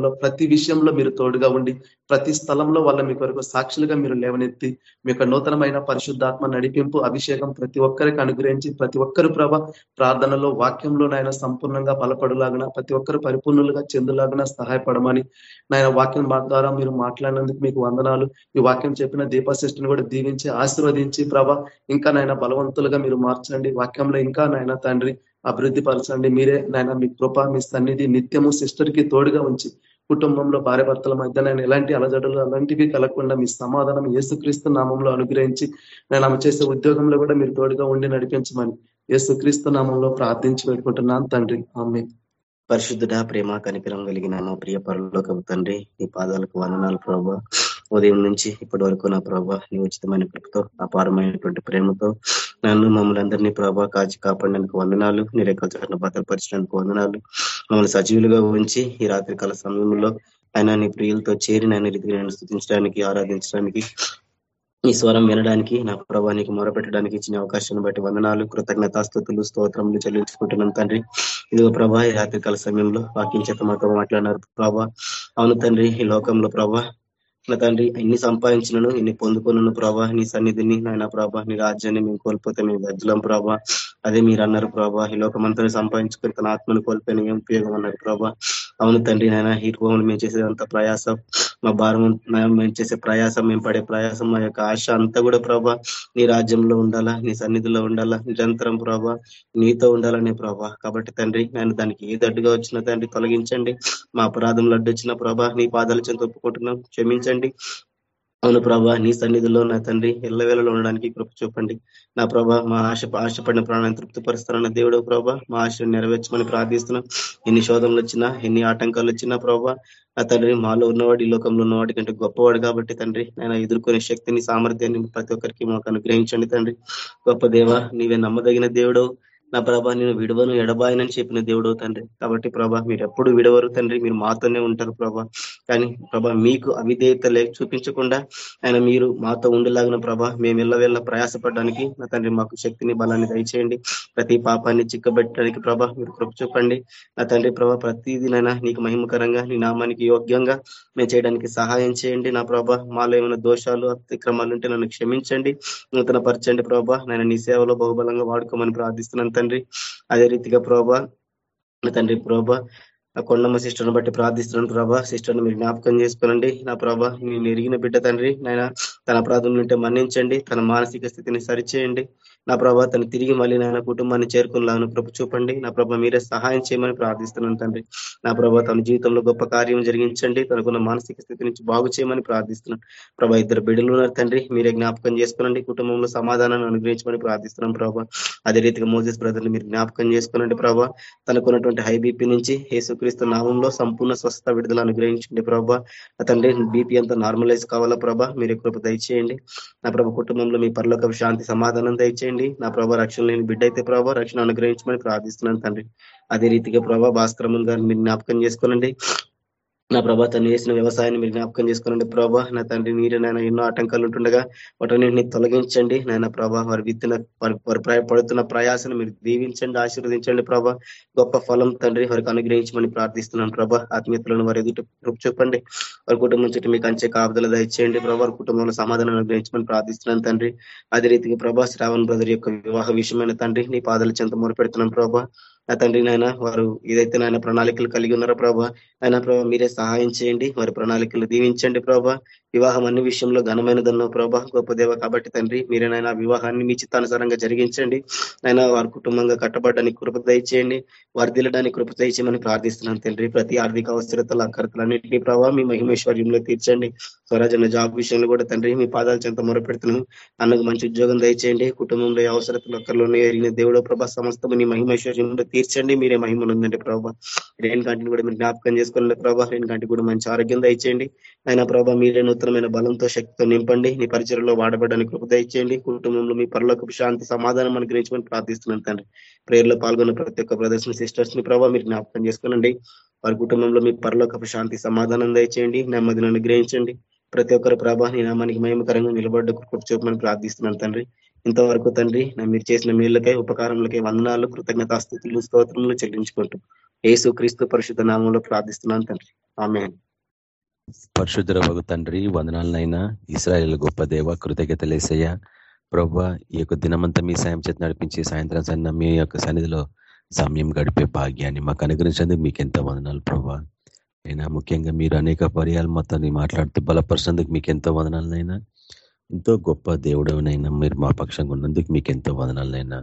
రాకపోకల్లో ప్రతి విషయంలో మీరు తోడుగా ఉండి ప్రతి స్థలంలో వాళ్ళ మీ కొరకు సాక్షులుగా మీరు లేవనెత్తి మీ యొక్క నూతనమైన పరిశుద్ధాత్మ నడిపింపు అభిషేకం ప్రతి ఒక్కరికి అనుగ్రహించి ప్రతి ఒక్కరు ప్రభ ప్రార్థనలో వాక్యంలో నాయన సంపూర్ణంగా బలపడులాగిన ప్రతి ఒక్కరు పరిపూర్ణులుగా చెందులాగిన సహాయపడమని నాయన వాక్యం ద్వారా మీరు మాట్లాడినందుకు మీకు వందనాలు. ఈ వాక్యం చెప్పిన దీపశిష్టిని కూడా దీవించి ఆశీర్వదించి ప్రభ ఇంకా నాయన బలవంతులుగా మీరు మార్చండి. వాక్యంలో ఇంకా నాయన తండ్రి అభివృద్ధి పరచండి. మీరే నాయన మీ కృప మీ సన్నిధి నిత్యము సిస్టర్కి తోడుగా ఉంచి కుటుంబంలో భార్య భర్తల మధ్య నేను ఎలాంటి అలజడులు అలాంటివి కలగకుండా మీ సమాధానం ఏసుక్రీస్తు నామంలో అనుగ్రహించి నేను ఆమె చేసే ఉద్యోగంలో కూడా మీరు తోడుగా ఉండి నడిపించమని ఏసుక్రీస్తు నామంలో ప్రార్థించి పెట్టుకుంటున్నాను తండ్రి. ఆమె పరిశుద్ధుడ ప్రేమ కనికరం కలిగిన మా ప్రియ పరులోక తండ్రి నీ పాదాలకు వందనాలు ప్రభావ ఉదయం నుంచి ఇప్పటి వరకు నా ప్రభా నీ ఉచితమైన కృపతో అపారమైనటువంటి ప్రేమతో నన్ను మమ్మల్ని అందరినీ ప్రభా కాచి కాపాడినందుకు వందనాలు. నీ రెక్కల భద్రపరిచినందుకు వందనాలు. మమ్మల్ని సజీవులుగా ఉంచి ఈ రాత్రి కాల సమయంలో ఆయన నీ ప్రియులతో చేరి నన్ను రీతిగా నేను స్థుతించడానికి ఆరాధించడానికి ఈ స్వరం వినడానికి నా ప్రభానికి మొరపెట్టడానికి ఇచ్చిన అవకాశాన్ని బట్టి వందనాలు. కృతజ్ఞతాస్థుతులు స్తోత్రములు చెల్లించుకుంటున్నాను తండ్రి. ఇదిగో ప్రభా ఈ రాత్రికాల సమయంలో వాకించేత మాతో మాట్లాడినారు. ప్రభా అవును తండ్రి ఈ లోకంలో ప్రభా ఇట్లా తండ్రి ఎన్ని సంపాదించినను ఎన్ని పొందుకున్నాను ప్రభా నీ సన్నిధిని నాయన ప్రభా నీ రాజ్యాన్ని మేము కోల్పోతే మేము గజ్జలం ప్రభా. అదే మీరు అన్నారు ప్రభా ఈ లోకమంతా సంపాదించుకొని తన ఆత్మను కోల్పోయిన ఏం ఉపయోగం అన్నారు ప్రభా. అవును తండ్రి నాయన ఈ రూపంలో మేము చేసేదంత ప్రయాసం. మా భారం మేము చేసే ప్రయాసం మేము పడే ప్రయాసం మా యొక్క ఆశ అంతా కూడా ప్రభా నీ రాజ్యంలో ఉండాలా నీ సన్నిధిలో ఉండాలా నిరంతరం ప్రభా నీతో ఉండాలనే ప్రభా. కాబట్టి తండ్రి నేను దానికి ఏది అడ్డుగా వచ్చిన తండ్రి తొలగించండి. మా అపరాధంలో అడ్డు వచ్చిన ప్రభా నీ పాదాలు చెంత ఒప్పుకుంటున్నాం. క్షమించండి. అవును ప్రభా నీ సన్నిధిలో నా తండ్రి ఎల్లవేళలో ఉండడానికి కృప చూపండి. నా ప్రభా మా ఆశ ఆశపడిన ప్రాణాన్ని తృప్తిపరుస్తారన్న దేవుడు ప్రభా మా ఆశ నెరవేర్చమని ప్రార్థిస్తున్నాం. ఎన్ని శోధనలు వచ్చినా ఎన్ని ఆటంకాలు వచ్చినా ప్రభా నా తండ్రి మాలో ఉన్నవాడు ఈ లోకంలో ఉన్నవాడి కంటే గొప్పవాడు కాబట్టి తండ్రి నేను ఎదుర్కొనే శక్తిని సామర్థ్యాన్ని ప్రతి ఒక్కరికి మాకు అనుగ్రహించండి తండ్రి. గొప్ప దేవ నీవే నమ్మదగిన దేవుడు నా ప్రభా నేను విడవను ఎడబాయనని చెప్పిన దేవుడు తండ్రి. కాబట్టి ప్రభా మీరు ఎప్పుడు విడవరు తండ్రి మీరు మాతోనే ఉంటారు ప్రభా. కానీ ప్రభా మీకు అవిధేయత లేక చూపించకుండా ఆయన మీరు మాతో ఉండేలాగిన ప్రభా మేము వెళ్ళ ప్రయాసపడడానికి నా తండ్రి మాకు శక్తిని బలాన్ని దయచేయండి. ప్రతి పాపాన్ని చిక్కబెట్టడానికి ప్రభా మీరు కృప చూపండి. నా తండ్రి ప్రభా ప్రతిదినైనా నీకు మహిమకరంగా నీ నామానికి యోగ్యంగా మేము చేయడానికి సహాయం చేయండి. నా ప్రభా మాలో ఏమైనా దోషాలు అతిక్రమాలు ఉంటే నన్ను క్షమించండి. నూతన పరచండి ప్రభా. నేను నీ సేవలో బహుబలంగా వాడుకోమని ప్రార్థిస్తున్నాను తండ్రి. అదే రీతిగా ప్రభా తండ్రి ప్రభా ఆ కొండమ్మ సిస్టర్ని బట్టి ప్రార్థిస్తున్నాను ప్రభా. సిస్టర్ని మీరు జ్ఞాపకం చేసుకోనండి. నా ప్రభా నేను ఎరిగిన బిడ్డ తండ్రి. నాయన తన అపరాధం ఉంటే మన్నించండి. తన మానసిక స్థితిని సరిచేయండి. నా ప్రభా తను తిరిగి మళ్ళీ నాయన కుటుంబాన్ని చేరుకునేలాగా కృప చూపండి. నా ప్రభా మీరే సహాయం చేయమని ప్రార్థిస్తున్నాను తండ్రి. నా ప్రభా తన జీవితంలో గొప్ప కార్యం జరిగించండి. తనకున్న మానసిక స్థితి నుంచి బాగు చేయమని ప్రార్థిస్తున్నాను. ప్రభా ఇద్దరు బిడ్డలు ఉన్నారు తండ్రి. మీరే జ్ఞాపకం చేసుకోనండి. కుటుంబంలో సమాధానాన్ని అనుగ్రహించమని ప్రార్థిస్తున్నాం ప్రభా. అదే రీతిగా మోజెస్ బ్రదర్ని మీరు జ్ఞాపకం చేసుకోనండి ప్రభా. తనకున్నటువంటి హై బీపీ నుంచి యేసుక్రీస్తు నామంలో సంపూర్ణ స్వస్థ విడుదల అనుగ్రహించండి ప్రభా. తండ్రి బీపీ అంతా నార్మలైజ్ కావాలా ప్రభా? మీరు కృప దయచేయండి. నా ప్రభా కుటుంబంలో మీ పర్లోక శాంతి సమాధానం దయచేయండి. నా ప్రభా రక్షణ లేని బిడ్డ అయితే ప్రభా రక్షణ అనుగ్రహించమని ప్రార్థిస్తున్నాను తండ్రి. అదే రీతిగా ప్రభా భాస్కరమన్ గారిని మీరు జ్ఞాపకం చేసుకోనండి. నా ప్రభా తను వేసిన వ్యవసాయాన్ని మీరు జ్ఞాపకం చేసుకోనండి ప్రభా. నా తండ్రి మీరు నాయన ఎన్నో ఆటంకాలు ఉంటుండగా వాటన్నింటినీ తొలగించండి. నాయన ప్రభా వారి విత్తిన వారి పడుతున్న ప్రయాసను మీరు దీవించండి ఆశీర్వదించండి ప్రభా. గొప్ప ఫలం తండ్రి వారికి అనుగ్రహించమని ప్రార్థిస్తున్నాను ప్రభా. ఆత్మీయతలను వారి ఎదుట చూపండి. వారి కుటుంబం చుట్టూ మీకు అంచే కాపుదల దయచేయండి ప్రభా. వారి కుటుంబంలో సమాధానం అనుగ్రహించమని ప్రార్థిస్తున్నాను తండ్రి. అదే రీతిగా ప్రభా శ్రావణ్ బ్రదర్ యొక్క వివాహ విషయమైన తండ్రి నీ పాదాల చెంత మొరపెడుతున్నాను ప్రభా. నా తండ్రి నాయన వారు ఏదైతే నాయన ప్రణాళికలు కలిగి ఉన్నారో ప్రభా ఆయన ప్రభా మీరే సహాయం చేయండి. వారి ప్రణాళికలు దీవించండి ప్రభా. వివాహం అన్ని విషయంలో ఘనమైనదన్న ప్రభా గొప్ప దేవ కాబట్టి తండ్రి మీరేనైనా వివాహాన్ని మీ చిత్తానుసారంగా జరిగించండి. ఆయన వారి కుటుంబంగా కట్టబడడానికి కృప దయచేయండి. వారి దిల్లడానికి కృప దయచేయమని ప్రార్థిస్తున్నాను తండ్రి. ప్రతి ఆర్థిక అవసరతలు అక్కరతలన్నింటినీ ప్రభావ మీ మహిమేశ్వర్యంలో తీర్చండి. స్వరాజన్న జాబ్ విషయంలో కూడా తండ్రి మీ పాదాలు చెంత మొరపెడుతున్నాను. అన్నకు మంచి ఉద్యోగం దయచేయండి. కుటుంబంలో అవసరతలు అక్కర్లోనే ఎరిగిన దేవుడు ప్రభా సమస్తము నీ మహిమేశ్వర్యంలో తీర్చండి. మీరే మహిమలు ఉందండి ప్రభా. రేణు కంటిని కూడా మీరు జ్ఞాపకం చేసుకోండి ప్రభా నేను గంటి కూడా మంచి ఆరోగ్యం దయచేయండి ఆయన ప్రభా మీరే నూతనమైన బలంతో శక్తితో నింపండి నీ పరిచయంలో వాడబడడానికి కృప దయచేయండి కుటుంబంలో మీ పరలోకి శాంతి సమాధానం అనుగ్రహించమని ప్రార్థిస్తున్నాను తండ్రి ప్రేయర్లో పాల్గొన్న ప్రతి ఒక్క ప్రదర్శన సిస్టర్స్ని ప్రభావ మీరు జ్ఞాపకం చేసుకోనండి వారి కుటుంబంలో మీ పరలోకపు శాంతి సమాధానం దయచేయండి నెమ్మదిని అనుగ్రహించండి ప్రతి ఒక్కరి ప్రభా నీ నామానికి మహిమకరంగా నిలబడ్డ కృప చూపమని ప్రార్థిస్తున్నాను తండ్రి ఇంతవరకు తండ్రి మీరు చేసిన మేళ్ళకై ఉపకారములకై వందనాలు కృతజ్ఞతాస్థుతులు స్తోత్రములు చెల్లించుకుంటూ ఏసు క్రీస్తు పరిశుద్ధ నామంలో ప్రార్థిస్తున్నాను తండ్రి. ఆమె పరిశుద్ధ భగు తండ్రి వందనాలనైనా ఇస్రాయల్ గొప్ప దేవ కృతజ్ఞతలేసయ్య ప్రభా ఈ యొక్క దినమంతా మీ సాయం చేతి నడిపించి సాయంత్రం సన్న మీ యొక్క సన్నిధిలో సమయం గడిపే భాగ్యాన్ని మాకు అనుగ్రహించినందుకు మీకు ఎంతో వందనాలు ప్రభా. అయినా ముఖ్యంగా మీరు అనేక పర్యాలు మొత్తాన్ని మాట్లాడుతూ బలపరిచినందుకు మీకు ఎంతో వదనాలనైనా ఎంతో గొప్ప దేవుడవనైనా మీరు మా పక్షంగా ఉన్నందుకు మీకు ఎంతో వదనాలనైనా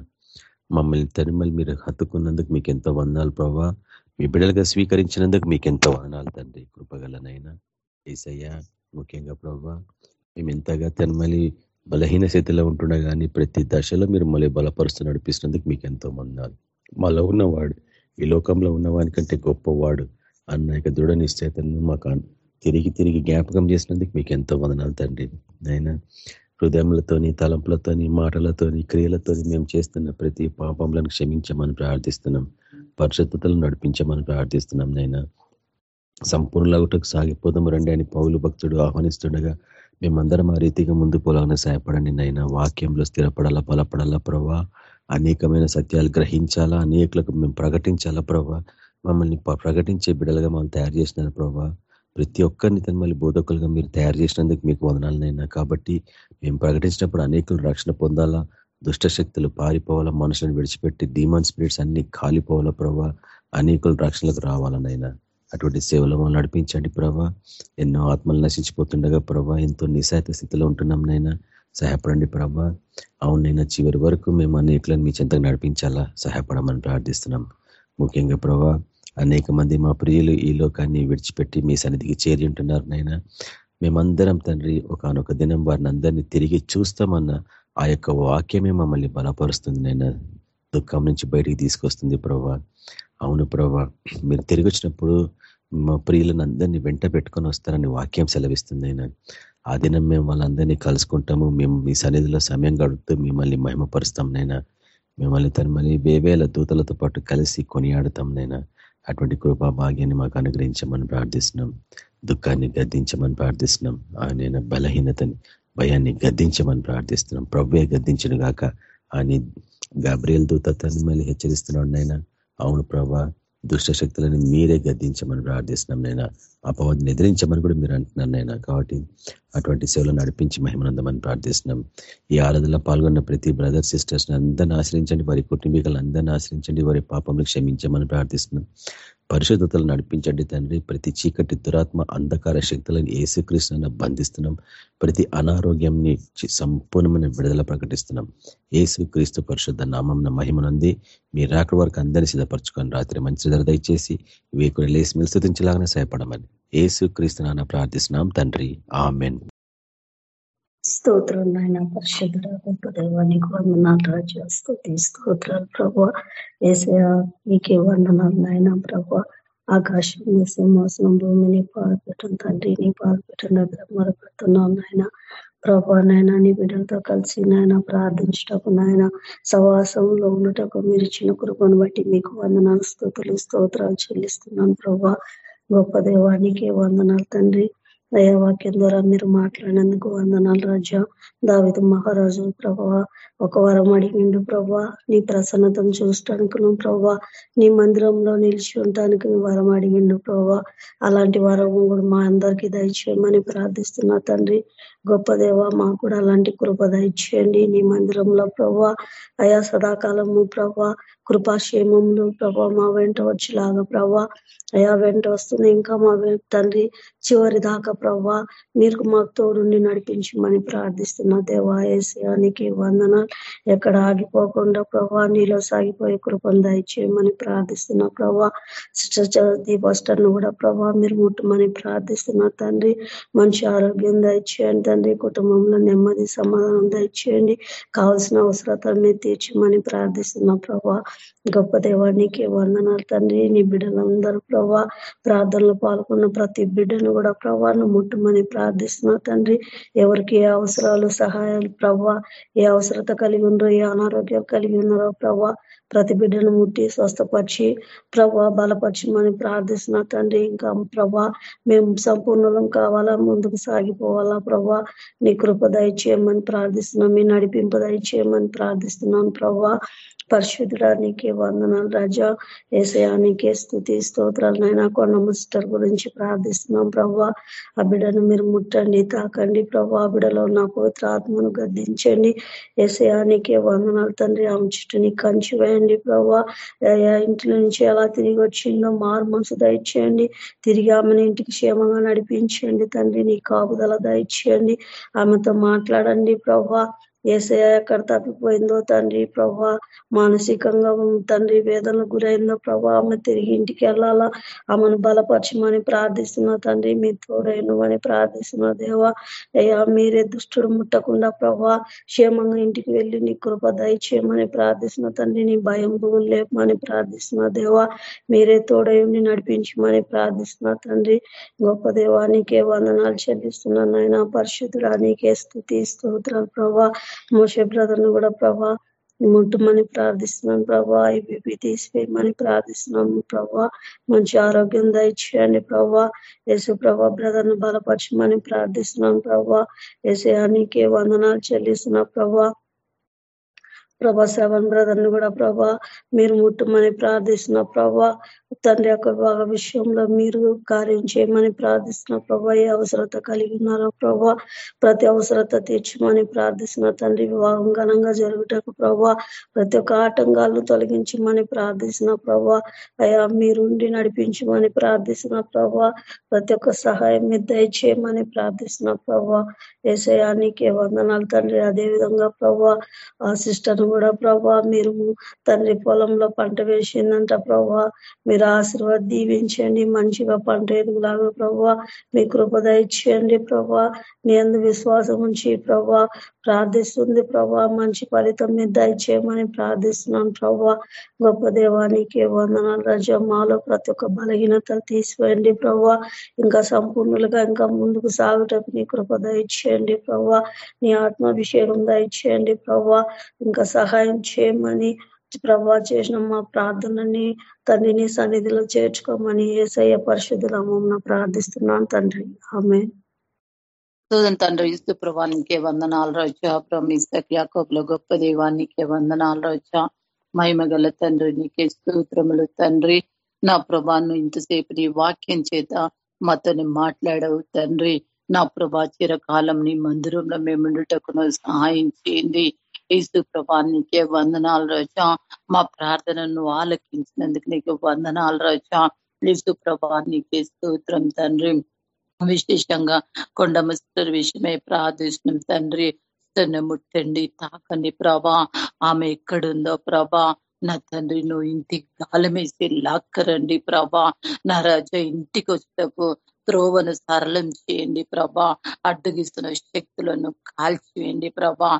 మమ్మల్ని తరిమల్ మీరు హత్తుకున్నందుకు మీకు ఎంతో వందనాలు ప్రభా. మీ బిడ్డలుగా స్వీకరించినందుకు మీకు ఎంతో వదనాలు తండ్రి. కృపగలనైనా ఏసయ్యా ముఖ్యంగా ప్రభావ మేము ఎంతగా తన్మలి బలహీన స్థితిలో ఉంటుండే కానీ ప్రతి దశలో మీరు మళ్ళీ బలపరుస్తూ నడిపిస్తున్నందుకు మీకు ఎంతో మందాలు మాలో ఉన్నవాడు ఈ లోకంలో ఉన్నవానికంటే గొప్పవాడు అన్న యొక్క దృఢ నిశ్చయితను మాకు తిరిగి తిరిగి జ్ఞాపకం చేసినందుకు మీకు ఎంతో వందనాలు తండ్రి. నాయన హృదయములతోని తలంపులతోని మాటలతోని క్రియలతోని మేము చేస్తున్న ప్రతి పాపంలను క్షమించమని ప్రార్థిస్తున్నాం. పరిశుద్ధతలు నడిపించమని ప్రార్థిస్తున్నాం నైనా సంపూర్ణలగుటకు సాగిపోదాం రండి అని పౌలు భక్తుడు ఆహ్వానిస్తుండగా మేమందరం ఆ రీతిగా ముందు పోలాగానే సహాయపడండి నైనా వాక్యంలో స్థిరపడాలా బలపడాలా ప్రభా? అనేకమైన సత్యాలు గ్రహించాలా అనేకులకు మేము ప్రకటించాలా ప్రభా? మమ్మల్ని ప్రకటించే బిడలుగా మమ్మల్ని తయారు చేసినారు ప్రభా. ప్రతి ఒక్కరిని తను మళ్ళీ బోధకులుగా మీరు తయారు చేసినందుకు మీకు వదనాలనైనా కాబట్టి మేము ప్రకటించినప్పుడు అనేకులు రక్షణ పొందాలా దుష్ట శక్తులు మనుషులను విడిచిపెట్టి డీమాన్ స్పిరిట్స్ అన్ని కాలిపోవాల ప్రభా? అనేకులు రక్షణలకు రావాలనైనా. అటువంటి సేవలు నడిపించండి ప్రభా. ఎన్నో ఆత్మలు నశించిపోతుండగా ప్రభా ఎంతో నిశాత స్థితిలో ఉంటున్నాం నైనా. సహాయపడండి ప్రభా. అవునైనా చివరి వరకు మేము అనేకులను మీ చెంతకు నడిపించాలా? సహాయపడమని ప్రార్థిస్తున్నాం. ముఖ్యంగా ప్రభా అనేక మంది మా ప్రియులు ఈ లోకాన్ని విడిచిపెట్టి మీ సన్నిధికి చేరి ఉంటున్నారు నైనా. మేమందరం తండ్రి ఒకనొక దినం వారిని అందరినీ తిరిగి చూస్తామన్న ఆ యొక్క వాక్యమే మమ్మల్ని బలపరుస్తుంది నైనా దుఃఖం నుంచి బయటికి తీసుకొస్తుంది ప్రభా. అవును ప్రభా మీరు తిరిగి వచ్చినప్పుడు మా ప్రియులను అందరినీ వెంట పెట్టుకొని వస్తారని వాక్యం సెలవిస్తుంది అయినా ఆ దినం మేము వాళ్ళందరినీ కలుసుకుంటాము మేము మీ సన్నిధిలో సమయం గడుపుతూ మిమ్మల్ని మహిమపరుస్తాం నైనా. మిమ్మల్ని తన మళ్ళీ వేవేల దూతలతో పాటు కలిసి కొనియాడతాం నైనా. అటువంటి కృపా భాగ్యాన్ని మాకు అనుగ్రహించమని ప్రార్థిస్తున్నాం. దుఃఖాన్ని గద్దించమని ప్రార్థిస్తున్నాం. ఆయన బలహీనతని భయాన్ని గద్దించమని ప్రార్థిస్తున్నాం. ప్రవ్వే గద్దించను గాక. అని గాబ్రియల్ దూత తన మళ్ళీ హెచ్చరిస్తున్నాడు నైనా అవును ప్రభా దుష్టశక్తులను మీరే గద్దించమని ప్రార్థిస్తున్నాం నైనా అపవాదిని ఎదిరించమని కూడా మీరు అంటున్నారు నైనా కాబట్టి అటువంటి సేవలు నడిపించి మహిమనందమని ప్రార్థిస్తున్నాం. ఈ ఆరాధనలో పాల్గొన్న ప్రతి బ్రదర్ సిస్టర్స్ అందరిని ఆశ్రయించండి. వారి కుటుంబీకులను అందరిని ఆశ్రయించండి. వారి పాపంలో క్షమించమని ప్రార్థిస్తున్నాం. పరిశుద్ధతలు నడిపించండి తండ్రి. ప్రతి చీకటి దురాత్మ అంధకార శక్తులను ఏసుకృష్ణ బంధిస్తున్నాం. ప్రతి అనారోగ్యంని సంపూర్ణమైన విడుదల ప్రకటిస్తున్నాం. ఏసుక్రీస్తు పరిశుద్ధ నామం మహిమనుంది మీ రాక వరకు అందరినీ సిద్ధపరచుకొని రాత్రి మంచి ధర దయచేసి వేకుని లేసి మీరు స్థుతించలాగానే సహాయపడమని ఏసుక్రీస్తు నాన్న ప్రార్థిస్తున్నాం తండ్రి. ఆమెన్. స్తోత్రం నాయన పరిశుద్ధుడ గొప్ప దేవానికి వందనాలు రాజు స్థుతి స్తోత్రాలు ప్రభు. వేసే నీకే వందనాలు నాయన ప్రభు. ఆకాశం సింహాసనం భూమిని పాల్పెట్టం తండ్రి నీ పాల్పెట్టం దగ్గర మొరపెడుతున్నాం నాయన ప్రభా. నాయన నీ బిడ్డలతో కలిసి నాయన ప్రార్థించటకు నాయన సవాసంలో ఉండటకు మీరు ఇచ్చిన కృపను బట్టి మీకు వందనాలు స్థుతులు స్తోత్రాలు చెల్లిస్తున్నాను ప్రభా. గొప్ప దేవానికి వందనాలు తండ్రి. అయ్యా వాక్యం ద్వారా మీరు మాట్లాడినందుకు వందనాలు రాజా. దావిత మహారాజు ప్రభా ఒక వరం అడిగిండు ప్రభా. నీ ప్రసన్నతను చూడటానికి నువ్వు ప్రభా. నీ మందిరంలో నిలిచి ఉండటానికి నువ్వు వరం అడిగిండు ప్రభా. అలాంటి వరం కూడా మా అందరికీ దయచేయమని ప్రార్థిస్తున్నా తండ్రి. గొప్ప దేవ మాకు కూడా అలాంటి కృప దయచేయండి. నీ మందిరంలో ప్రభా. అయా సదాకాలము ప్రభా. కృపాక్షేమంలో ప్రభా మా వెంట వచ్చేలాగా ప్రభా. అయా వెంట వస్తుంది ఇంకా మా తండ్రి చివరి దాకా ప్రభా. మీరు మాకు తోడుండి నడిపించమని ప్రార్థిస్తున్నా దేవాయశానికి వందన ఎక్కడ ఆగిపోకుండా ప్రభా నీలో సాగిపోయే కృపను దయచేయమని ప్రార్థిస్తున్నా ప్రభా. దీపాస్టర్ కూడా ప్రభా మీరు ముట్టమని ప్రార్థిస్తున్నా తండ్రి. మంచి ఆరోగ్యం దయచేయండి తండ్రి. కుటుంబంలో నెమ్మది సమాధానం దయచేయండి. కావాల్సిన అవసరతల్ని తీర్చమని ప్రార్థిస్తున్నా ప్రభా. గొప్ప దేవానికి వందనాలు తండ్రి. నీ బిడ్డలందరూ ప్రభా ప్రార్థనలు పాల్గొన్న ప్రతి బిడ్డను కూడా ప్రభాను ముట్టుమని ప్రార్థిస్తున్నా తండ్రి. ఎవరికి ఏ అవసరాలు సహాయాలు ప్రభా ఏ అవసరత కలిగి ఉన్నారో ఏ అనారోగ్యం కలిగి ఉన్నారో ప్రభా ప్రతి బిడ్డను ముట్టి స్వస్థపరిచి ప్రభా బలపరచమని ప్రార్థిస్తున్నా తండ్రి. ఇంకా ప్రభా మేము సంపూర్ణం కావాలా ముందుకు సాగిపోవాలా ప్రభా నీ కృప దయచేయమని ప్రార్థిస్తున్నాం మీ నడిపింపు దయచేయమని ప్రార్థిస్తున్నాను ప్రభా పరిశుద్ధడానికి వందనాలు రాజా. ఏసయానికి స్థుతి స్తోత్రాలు నైనా కొండ ముస్టర్ గురించి ప్రార్థిస్తున్నాం. ప్రభా ఆ బిడ్డను మీరు ముట్టండి తాకండి. ప్రభా ఆ బిడలో నా పవిత్ర ఆత్మను గద్దించండి. ఏసయానికి వందనాలు తండ్రి. ఆమె చుట్టూని కంచి వేయండి ప్రభా ఇంటి నుంచి ఎలా తిరిగి వచ్చిందో మారు మనసు దయచేయండి. తిరిగి ఆమెను ఇంటికి క్షేమంగా నడిపించండి తండ్రి. నీ కాపుదల దయచేయండి. ఆమెతో మాట్లాడండి ప్రభా ఏసయ ఎక్కడ తప్పిపోయిందో తండ్రి ప్రభా మానసికంగా తండ్రి వేదనకు గురైందో ప్రభా ఆమె తిరిగి ఇంటికి వెళ్ళాలా? ఆమెను బలపరచమని ప్రార్థిస్తున్నా తండ్రి మీ తోడైనవని ప్రార్థిస్తున్నా దేవా. అయ్యా మీరే దుష్టుడు ముట్టకుండా ప్రభా క్షేమంగా ఇంటికి వెళ్ళి నీ కృప దయచేయమని ప్రార్థిస్తున్నా తండ్రి నీ భయం లేపమని ప్రార్థిస్తున్నా దేవా. మీరే తోడైండి నడిపించమని ప్రార్థిస్తున్నా తండ్రి. గొప్ప దేవానికే వందనాలు చెల్లిస్తున్నాను ఆయన పరిశుద్ధుడా నీకే స్థుతి స్తోత్రాలు ప్రభా. మోసే బ్రదర్ను కూడా ప్రభా ముట్టుమని ప్రార్థిస్తున్నాను ప్రభా ఇవి తీసివేయమని ప్రార్థిస్తున్నాము ప్రభా మంచి ఆరోగ్యం దయచేయండి ప్రభా యేసు ప్రభా బ్రదర్ను బలపరచమని ప్రార్థిస్తున్నాను ప్రభా యేసయానికే వందనాలు చెల్లిస్తున్నా ప్రభా. ప్రభా శ్రవణ్ బ్రదర్ని కూడా ప్రభా మీరు ముట్టమని ప్రార్థిస్తున్న ప్రభా తండ్రి యొక్క భాగ విషయంలో మీరు కార్యం చేయమని ప్రార్థిస్తున్న ప్రభా ఏ అవసరత కలిగి ఉన్నారో ప్రభా ప్రతి అవసరత తీర్చమని ప్రార్థిస్తున్న తండ్రి వివాహం ఘనంగా జరుగుటకు ప్రభా ప్రతి ఒక్క ఆటంకాలను తొలగించమని ప్రార్థిస్తున్న ప్రభా అయా మీరుండి నడిపించమని ప్రార్థిస్తున్న ప్రభా ప్రతి ఒక్క సహాయం మీద దయచేయమని ప్రార్థిస్తున్న ప్రభా ఏసయానికి వందనాలు తండ్రి. అదే విధంగా ప్రభా ఆ సిస్టర్ కూడా ప్రభా మీరు తండ్రి పొలంలో పంట వేసిందంట ప్రభా. మీరు ఆశీర్వాద దీవించండి మంచిగా పంట ఎదుగులాగా ప్రభా. మీ కృపద ఇచ్చేయండి ప్రభా. నీ అందు విశ్వాసం ఉంచి ప్రభా ప్రార్థిస్తుంది ప్రభా. మంచి ఫలితం మీద దయచేయమని ప్రార్థిస్తున్నాను ప్రభా. గొప్ప దేవానికి వందనాలు రజ. మాలో ప్రతి ఒక్క బలహీనత తీసివేయండి ప్రభా. ఇంకా సంపూర్ణులుగా ఇంకా ముందుకు సాగుటకు నీ కృప దయచేయండి ప్రభా. నీ ఆత్మాభిషేకం దయచేయండి ప్రభా. ఇంకా సహాయం చేయమని ప్రభా చేసిన మా ప్రార్థనని తండ్రిని సన్నిధిలో చేర్చుకోమని ఏసయ్య పరిశుద్ధులమ్మ ప్రార్థిస్తున్నాను తండ్రి. ఆమె సోదన్ తండ్రి ఇస్తు ప్రభానికే వందనాలు రోజా. ప్రమిస్తక్ యాకోబ్లో గొప్ప దేవానికే వందనాలు రోజా. మహిమగల తండ్రి నీకే స్తోత్రములు తండ్రి. నా ప్రభాను ఇంతసేపు నీ వాక్యం చేత మాతోని మాట్లాడవు తండ్రి. నా ప్రభా చిరకాలం నీ మందిరంలో మేముండుటకును సహాయం చేయండి. ఏసు ప్రభానికే వందనాలు రోజా. మా ప్రార్థనను ఆలకించినందుకు నీకు వందనాలు రోజా. ఏసు ప్రభానికే స్తోత్రం తండ్రి. విశేషంగా కొండ ముస్తర్ విషయమే ప్రార్థిస్తున్నాం తండ్రి. ముట్టండి తాకండి ప్రభా. ఆమె ఎక్కడుందో ప్రభా. నా తండ్రి నువ్వు ఇంటికి గాలమేసి లాక్కరండి ప్రభా. నా రాజా ఇంటికి వచ్చేటప్పుడు త్రోవను సరళం చేయండి ప్రభా. అడ్డగిస్తున్న శక్తులను కాల్చివేయండి ప్రభా.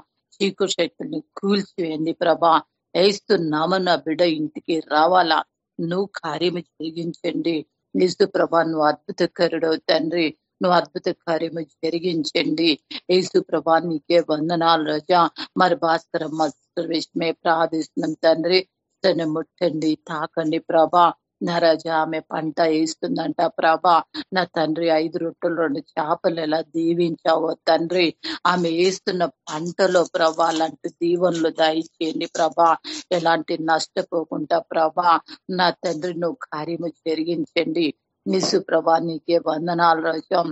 చీకు శక్తుల్ని కూల్చివేయండి ప్రభా. వేస్తున్నామ నా బిడ్డ ఇంటికి రావాలా? నువ్వు కార్యము జరిగించండి. నిజు ప్రభా నువ్వు అద్భుతకరుడు తండ్రి. నువ్వు అద్భుత కార్యము జరిగించండి. యేసు ప్రభా నీకే వందనాలు రజా. మరి భాస్కరమ్మ విషయమే ప్రార్థిస్తున్నాం తండ్రి. తను ముట్టండి తాకండి ప్రభా. నా రజా ఆమె పంట వేస్తుందంట ప్రభా నా తండ్రి ఐదు రొట్టెలు రెండు చేపలు ఎలా దీవించావో తండ్రి? ఆమె వేస్తున్న పంటలో ప్రభా అలాంటి దీవెనలు దయచేయండి ప్రభా. ఎలాంటి నష్టపోకుండా ప్రభా నా తండ్రి నువ్వు కార్యము జరిగించండి. నిసు ప్రభా నీకే వందనాలు రజం.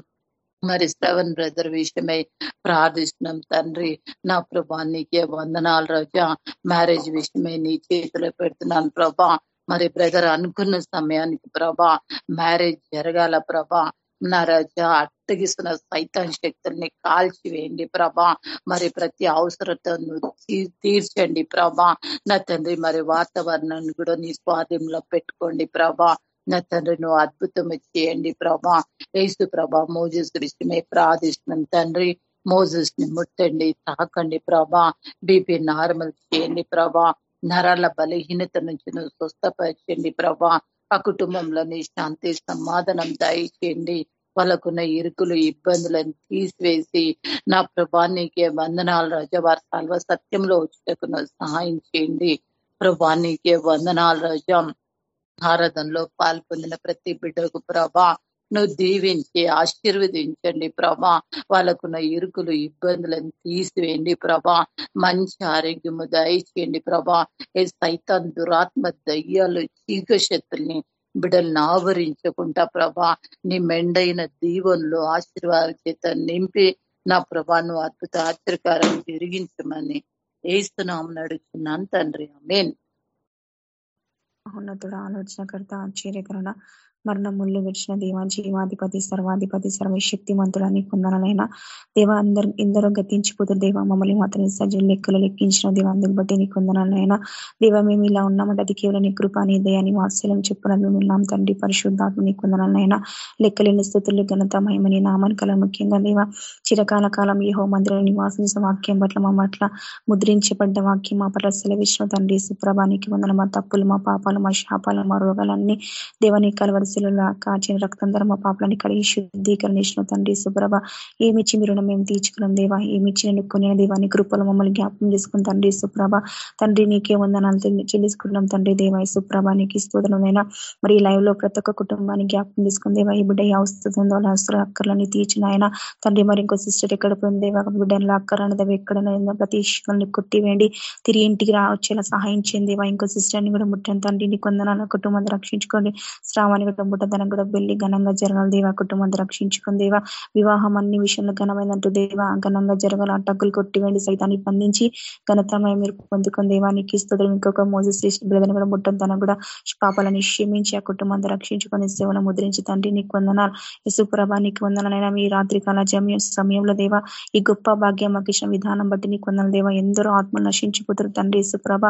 మరి శ్రవణ్ బ్రదర్ విషయమై ప్రార్థిస్తున్నాం తండ్రి. నా ప్రభా నీకే వందనాలు రోజా. మ్యారేజ్ విషయమై నీ చేతిలో పెడుతున్నాను ప్రభా. మరి బ్రదర్ అనుకున్న సమయానికి ప్రభా మ్యారేజ్ జరగాల ప్రభా నా అట్టగిస్తున్న సైతాన్ శక్తుల్ని కాల్చివేయండి ప్రభా. మరి ప్రతి అవసరతను తీర్చండి ప్రభా. నా తండ్రి మరి వాతావరణాన్ని కూడా నీ స్వాధీనంలో పెట్టుకోండి ప్రభా. నా తండ్రి నువ్వు అద్భుతం చేయండి ప్రభా. ఏసు ప్రభా మోజస్ విషయమే ప్రార్థిస్తున్నాం. తండ్రి మోజస్ని ముట్టండి తాకండి ప్రభా. బీపీ నార్మల్ చేయండి ప్రభా. నరాల బలహీనత నుంచి నువ్వు స్వస్థపరచండి ప్రభా. ఆ కుటుంబంలోని శాంతి సమాధానం దయచేయండి. వాళ్ళకున్న ఇరుకులు ఇబ్బందులను తీసివేసి నా ప్రభానికి వందనాలు రాజా. వారి సర్వ సత్యంలో వచ్చేటకు సహాయం చేయండి. ప్రభానికి వందనాలు రజం. ఆరాధనలో పాల్పొందిన ప్రతి బిడ్డకు ప్రభా నువ్వు దీవించి ఆశీర్వదించండి ప్రభా. వాళ్ళకున్న ఇరుకులు ఇబ్బందులను తీసివేయండి ప్రభా. మంచి ఆరోగ్యము దయచేయండి ప్రభా. ఏ సైతాన్ దురాత్మ దయ్యాలు చీకశక్తుల్ని బిడ్డల్ని ఆవరించకుండా ప్రభా నీ మెండైన దీవెనలు ఆశీర్వాద చేత నింపి నా ప్రభా నువ్వు అద్భుత ఆశ్చర్యకారం జరిగించమని ఏస్తున్నాం నడుచున్నాను తండ్రి. అమేన్ ఉన్నతుడు ఆలోచనకర్త ఆశ్చర్యకరణ మరణ ముళ్ళు విడిచిన దేవా జీవాధిపతి సర్వాధిపతి సర్వశక్తిమంతుడని పొందనలైనా దేవ అందరు ఎందరో గతించిపోతారు దేవ మమ్మల్ని మాత్రం సజ్జలు లెక్కలు లెక్కించిన దేవ అందుకు బట్టి నీ పొందనలైనా దేవ మేము ఇలా ఉన్నామంటే అది కేవలం నీ కృపాని నీ దయాని వాత్సల్యం చెప్పిన మేము ఉన్నాం తండ్రి పరిశుద్ధాత్మ నీ పొందనలైనా లెక్కలేని స్థుతులు ఘనత మహిమని నామానికల ముఖ్యంగా దేవ. చిరకాల కాలం ఏ హో మందిరం నివాసించిన వాక్యం పట్ల మా పట్ల ముద్రించబడ్డ వాక్యం మా పట్ల సెలవిచ్చిన తండ్రి సుప్రభానికి వందన మా తప్పులు మా పాపాలు మా శాపాలు మా రోగాలన్నీ దేవని కలవరి శిలుల కాచిన రక్తం ధర మా పాపలని కడిగి శుద్ధీకరణ తండ్రి సుప్రభ ఏమిచ్చి మీరు మేము తీర్చుకున్నాం దేవా? ఏమిచ్చి నేను కొనిన దేవాన్ని కృపలు మమ్మల్ని జ్ఞాపకం చేసుకుని తండ్రి సుప్రభ తండ్రి నీకే వందనాలు చెల్లించుకుంటున్నాం తండ్రి దేవా. సుప్రభ నీకు స్తోత్రమైనా మరి లైవ్లో ప్రతి ఒక్క కుటుంబాన్ని జ్ఞాపకం తీసుకుని దేవా. ఈ బిడ్డ ఏ అవస్థ ఉందో అవసరం అక్కర్లని తీర్చిన ఆయన. తండ్రి మరి ఇంకో సిస్టర్ ఎక్కడ పోయింది దేవా? అక్కరన్నది ఎక్కడైనా ప్రతి ఇష్టాన్ని కొట్టివేయండి. తిరిగి ఇంటికి రావచ్చేలా సహాయం చేయండి దేవా. ఇంకో సిస్టర్ని కూడా ముట్టండి తండ్రి. నీ కొందనాల కుటుంబాన్ని రక్షించుకోండి. శ్రావాన్ని కూడా కూడా కూడా వెళ్ళి ఘనంగా జరగాలి. దేవా కుటుంబాన్ని రక్షించుకుని దేవా వివాహం అన్ని విషయంలో ఘనమైనట్టు దేవా ఘనంగా జరగాలి. అట్టక్కులు కొట్టివేండి సైతాన్ని బంధించి ఘనతమయం మీరు పొందుకుని దేవానికి స్థుతులు ఇంకొక మోజస్ బ్రదర్ కూడా ముట్టదనం కూడా పాపాలని క్షమించి ఆ కుటుంబాన్ని రక్షించుకొని సేవలు ముద్రించి తండ్రి నీకు వందనాలు. యశుప్రభ నీకు వందనాలైనా మీ రాత్రి కాల జమ్య సమయంలో దేవ ఈ గొప్ప భాగ్యం మాకు ఇచ్చిన విధానం బట్టి నీకు వందన దేవా. ఎందరో ఆత్మలు నశించిపోతారు తండ్రి యశుప్రభ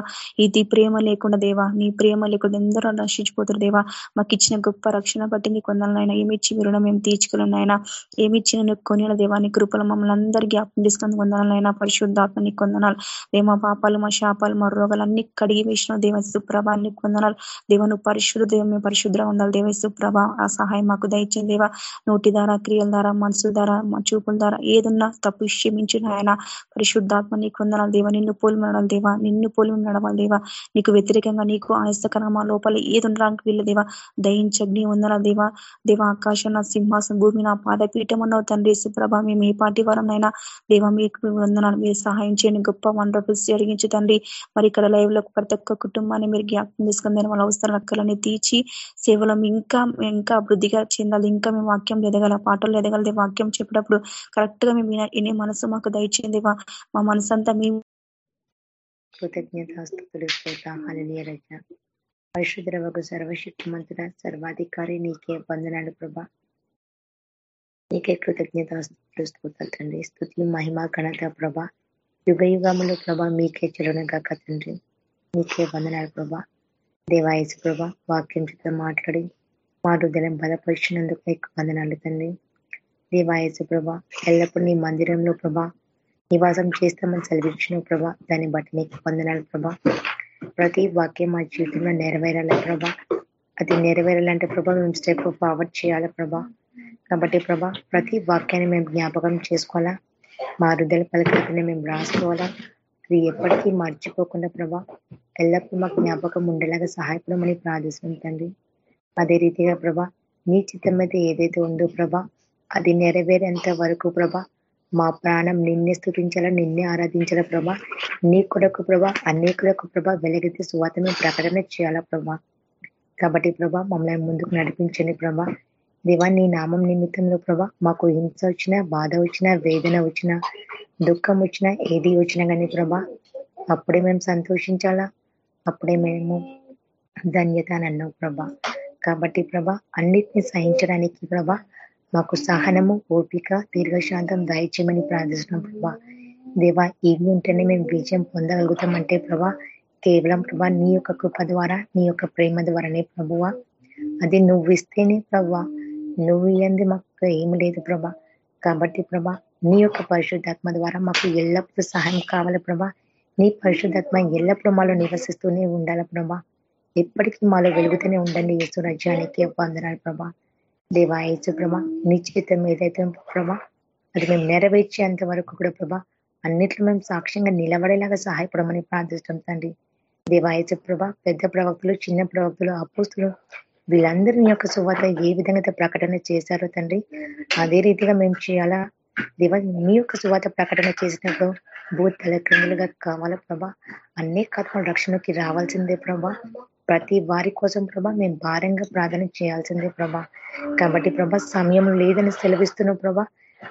ఇది ప్రేమ లేకుండా దేవా నీ ప్రేమ లేకుండా ఎందరో నశించిపోతారు దేవా. మాకు ఇచ్చిన గొప్ప రక్షణ బట్టి నీకు వందలనైనా ఏమిచ్చి మీరు మేము తీర్చుకోలేనైనా ఏమిచ్చిన నువ్వు కొనిన దేవా కృపలు మమ్మల్ని అందరికీ జ్ఞాపం తీసుకొని వందనాలైనా పరిశుద్ధాత్మ నీకు వందనాలు. దేవ మా పాపాలు మా శాపాలు మా రోగాలు అన్ని కడిగి వేసిన దేవ సుప్రభ నీకు వందనాలు. దేవ నువ్వు పరిశుద్ధ దేవ మేము పరిశుద్ధ ఉండాలి దేవ సుప్రభ ఆ సహాయం మాకు దయచేది దేవా. నోటి ద్వారా క్రియల ద్వారా మనసు ద్వారా మా చూపుల ద్వారా ఏదన్నా తప్పు క్షమించిన ఆయన పరిశుద్ధాత్మ నీకు వందనాలు దేవా. నిన్ను పోలి నడవాలి దేవా. నిన్ను పోలి నడవాలి దేవ. నీకు వ్యతిరేకంగా నీకు ఆయస్తకరమా లోపల ఏది ఉండడానికి దేవ. దయించ అగ్ని వందనాలు దేవా దేవ ఆకాశం నా సింహాసం భూమి నా పాదపీఠం అన్నావు తండ్రి సుప్రభ మేము ఏ పాటి వరంనైనా దేవా మీకు వందనాలు మీరు సహాయం చేయండి. గొప్ప వండర్ఫుల్స్ జరిగించి తండ్రి మరి ఇక్కడ లైవ్లో ప్రతి ఒక్క కుటుంబాన్ని మీరు జ్ఞాపకం తీసుకుని వాళ్ళ అవసరాలు అక్కలని తీర్చి సేవలో ఇంకా ఇంకా అభివృద్ధిగా చెందాలి. ఇంకా మేము వాక్యం ఎదగల పాటలు ఎదగాలి. వాక్యం చెప్పేటప్పుడు కరెక్ట్గా మేము వినే మనసు మాకు దయచేయండి. మా మనసు అంతా మేము కృతజ్ఞతాస్తుతులు హళనీయ పరిశుద్రవకు సర్వశక్తిమంతుడ సర్వాధికారి నీకే వందనాలు ప్రభ. నీకే కృతజ్ఞత స్తోత తండ్రి. స్థుతి మహిమ ఘనత ప్రభ. యుగ యుగములు ప్రభ మీకే చెరునగాక తండ్రి. నీకే వందనాలు ప్రభ. దేవాయసు ప్రభ వాక్యం చేత మాట్లాడి మా హృదయం బలపరిచినందుకు ఎక్కువ వందనాలు తండ్రి. దేవాయసు ప్రభ ఎల్లప్పుడూ నీ మందిరంలో ప్రభ నివాసం చేస్తామని సెలవించిన ప్రభ దాన్ని బట్టి నీకు వందనాలు ప్రభ. ప్రతి వాక్యం మా జీవితంలో నెరవేరాలి ప్రభా. అది నెరవేరాలంటే ప్రభా మేము స్టెప్ ఫార్వర్డ్ చేయాలి ప్రభా. కాబట్టి ప్రభా ప్రతి వాక్యాన్ని మేము జ్ఞాపకం చేసుకోవాలా? మా హృదయ పలకలని మేము రాసుకోవాలా? అది ఎప్పటికీ మర్చిపోకుండా ప్రభా ఎల్లప్పుడూ మాకు జ్ఞాపకం ఉండేలాగా సహాయపడమని ప్రార్థిస్తుంటండి అదే రీతిగా ప్రభా నీ చిత్తం అయితే ఏదైతే ఉందో ప్రభా అది నెరవేరేంత వరకు ప్రభా మా ప్రాణం నిన్నే స్థుతించాలా నిన్నే ఆరాధించాలా ప్రభా? నీ కొరకు ప్రభా అనేకులకు ప్రభా వెలగెత్తి స్వాతమే ప్రకటన చేయాలా ప్రభా? కాబట్టి ప్రభా మమ్మల్ని ముందుకు నడిపించండి ప్రభా. దేవా నీ నామం నిమిత్తంలో ప్రభా మాకు హింస వచ్చినా బాధ వచ్చినా వేదన వచ్చినా దుఃఖం వచ్చినా ఏది వచ్చినా కానీ ప్రభా అప్పుడే మేము సంతోషించాలా? అప్పుడే మేము ధన్యత అని అన్నావు ప్రభా. కాబట్టి ప్రభా అన్నిటిని సహించడానికి ప్రభా మాకు సహనము ఓపిక దీర్ఘశాంతం దయచేయమని ప్రార్థిస్తున్నాం ప్రభా. దేవా ఇవి ఉంటేనే మేము విజయం పొందగలుగుతామంటే ప్రభా కేవలం ప్రభా నీ యొక్క కృప ద్వారా నీ యొక్క ప్రేమ ద్వారానే ప్రభువా. అది నువ్వు ఇస్తేనే ప్రభా. నువ్వు ఇయ్యంది మాకు ఏమి లేదు ప్రభా. కాబట్టి ప్రభా నీ యొక్క పరిశుద్ధాత్మ ద్వారా మాకు ఎల్లప్పుడూ సహాయం కావాలి ప్రభా. నీ పరిశుద్ధాత్మ ఎల్లప్పుడూ మాలో నివసిస్తూనే ఉండాలి ప్రభా. ఎప్పటికీ మాలో వెలుగుతూనే ఉండండి యేసు రాజ్యానికి వందనాలు ప్రభా. దేవాయచు యేసు ప్రభా నీ ఏదైతే ప్రభా అది మేము నెరవేర్చేంత వరకు కూడా ప్రభా అన్నిట్లో మేము సాక్ష్యంగా నిలబడేలాగా సహాయపడమని ప్రార్థిస్తాం తండ్రి. దేవాయచు ప్రభ పెద్ద ప్రవక్తులు చిన్న ప్రవక్తులు అపోస్తులు వీళ్ళందరినీ యొక్క సువాత ఏ విధంగా ప్రకటన చేశారో తండ్రి అదే రీతిగా మేము చేయాలా? దేవ మీ యొక్క సువాత ప్రకటన చేసినప్పుడు భూతల క్రిములుగా కావాలా ప్రభా? అనేక ఆత్మ రక్షణకి రావాల్సిందే ప్రభా. ప్రతి వారి కోసం ప్రభా మేము భారంగా ప్రార్థన చేయాల్సిందే ప్రభా. కాబట్టి ప్రభా సమయం లేదని సెలవిస్తున్నావు ప్రభా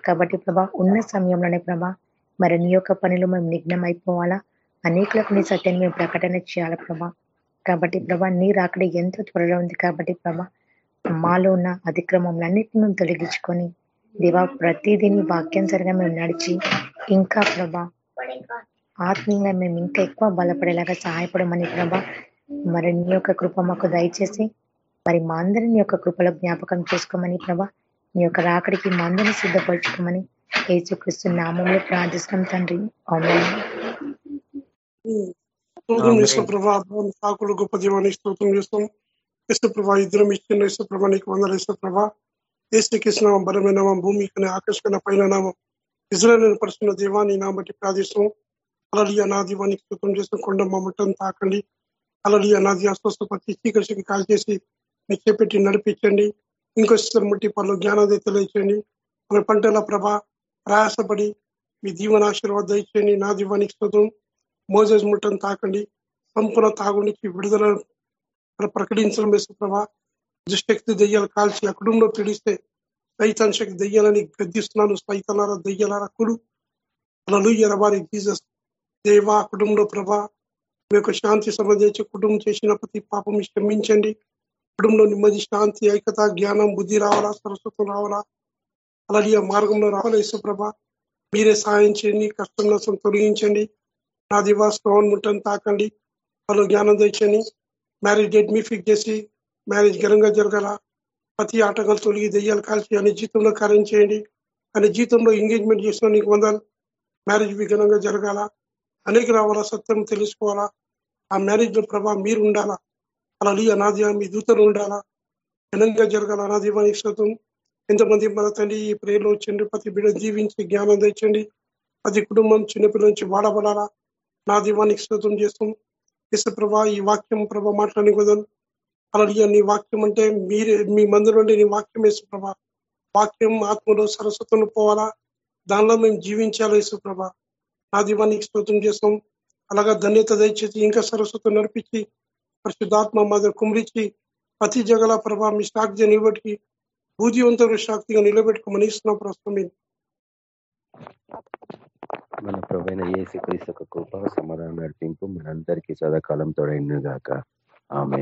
కాబట్టి ప్రభా ఉన్న సమయంలోనే ప్రభా మరి నీ యొక్క పనిలో మేము నిఘ్నం అయిపోవాలా అనేకులకు నీ సత్యాన్ని మేము ప్రకటన చేయాలి ప్రభా? కాబట్టి ప్రభా నీ రాకడ ఎంతో త్వరలో ఉంది కాబట్టి ప్రభా మాలో ఉన్న అతిక్రమంలన్నిటిని మేము తొలగించుకొని దేవా ప్రతిదీని వాక్యానుసరిగా మేము నడిచి ఇంకా ప్రభా ఆత్మీయంగా మేము ఇంకా ఎక్కువ బలపడేలాగా సహాయపడమని ప్రభా మరి నీ యొక్క కృప మాకు దయచేసి మరి మా అందరిని యొక్క కృపలో జ్ఞాపకం చేసుకోమని ప్రభా నీ యొక్క రాకడికి మా అందరిని సిద్ధపరచుకోమని యేసుక్రీస్తు నామంలో ప్రార్థిస్తాం తండ్రి. సాకులు గొప్ప జీవానికి స్తోత్రం చేస్తాం ఇసు ఇద్దరం ఇచ్చిన ఇసు నీకు వందలు ఇసు ఏసుకృష్ణ బలమైన భూమి కానీ ఆకర్షణ పైన నామం. ఇజ్రాయల్ పరుస్తున్న దీవాన్ని నా బట్టి ప్రార్థిస్తాం అలలి నా దీవానికి స్తోత్రం చేస్తాం కొండ మమ్మటం తాకండి అలలియ నాది అస్వస్థపతి శ్రీకృష్ణకి కాల్ చేసి మెచ్చపెట్టి నడిపించండి. ఇంకొస్తారు ముట్టి పనులు జ్ఞానాన్ని తెలియచేయండి. మన పంటల ప్రభ ప్రయాసపడి మీ దీవన ఆశీర్వాద దయచేయండి. నా దీవానికి స్తోత్రం. మోజస్ ముట్టను తాకండి. సంపూర్ణ తాగునికి విడుదల ప్రకటించడం వేసు ప్రభా. దుష్టశక్తి దెయ్యాలు కాల్చి ఆ కుటుంబంలో పీడిస్తే సైతాన్ శక్తి దెయ్యాలని గద్దిస్తున్నాను. సైతనారా దెయ్యాలారా కుడు అలా వారి జీసస్ దేవా కుటుంబంలో ప్రభా. మీ యొక్క శాంతి సంబంధించి కుటుంబం చేసిన ప్రతి పాపం క్షమించండి. కుటుంబంలో నెమ్మది శాంతి ఐక్యత జ్ఞానం బుద్ధి రావాలా సరస్వతం రావాలా? అలాగే ఆ మార్గంలో రావాలా యేసుప్రభ? మీరే సాయం చేయండి కష్టం నష్టం తొలగించండి. నా దివాస్ ముట్టని తాకండి. వాళ్ళు జ్ఞానం తెచ్చని మ్యారేజ్ డేట్ మీ ఫిక్స్ చేసి మ్యారేజ్ ఘనంగా జరగాల? ప్రతి ఆటంకాలు తొలగి దెయ్యాలు కాల్చి అనే జీతంలో కార్యం చేయండి. అనే జీతంలో ఎంగేజ్మెంట్ చేసిన నీకు వందాలు మ్యారేజ్ మీ ఘనంగా జరగాల? అనేక రావాలా? సత్యం తెలుసుకోవాలా? ఆ మ్యారేజ్లో ప్రభా మీరు ఉండాలా? అలా అనాది మీ దూతలు ఉండాలా? ఘనంగా జరగాల? అనాదివానికి శతం ఎంతమంది మన తండ్రి ఈ ప్రేయర్లో వచ్చండి ప్రతి బిడ్డ జీవించి జ్ఞానం తెచ్చండి. ప్రతి కుటుంబం చిన్నపిల్ల నుంచి వాడబడాలా? నా దీవానికి శ్రోతం చేస్తాం. ఇసు ప్రభా ఈ వాక్యం ప్రభ మాట్లాడి కుదరు అలాగే నీ వాక్యం అంటే మీరే మీ మందులో నీ వాక్యం వేసు ప్రభా. వాక్యం ఆత్మలో సరస్వతంలో పోవాలా? దానిలో మేము జీవించాలి యేసుప్రభ నా దీవానికి స్తోత్రం చేస్తాం. అలాగా ధన్యత దయచేసి ఇంకా సరస్వతం నడిపించి పరిశుద్ధాత్మ మాది కుమరించి ప్రతి జగల ప్రభా మీ సాక్షి నిలబెట్టి బూదివంతుడు శక్తిగా నిలబెట్టుకోమని ఇస్తున్నాం ప్రస్తుతం. మన ప్రవైన ఏసు క్రీస్తు కృప సమాధానం నడిపింపు మనందరికీ సదాకాలం గాక ఆమె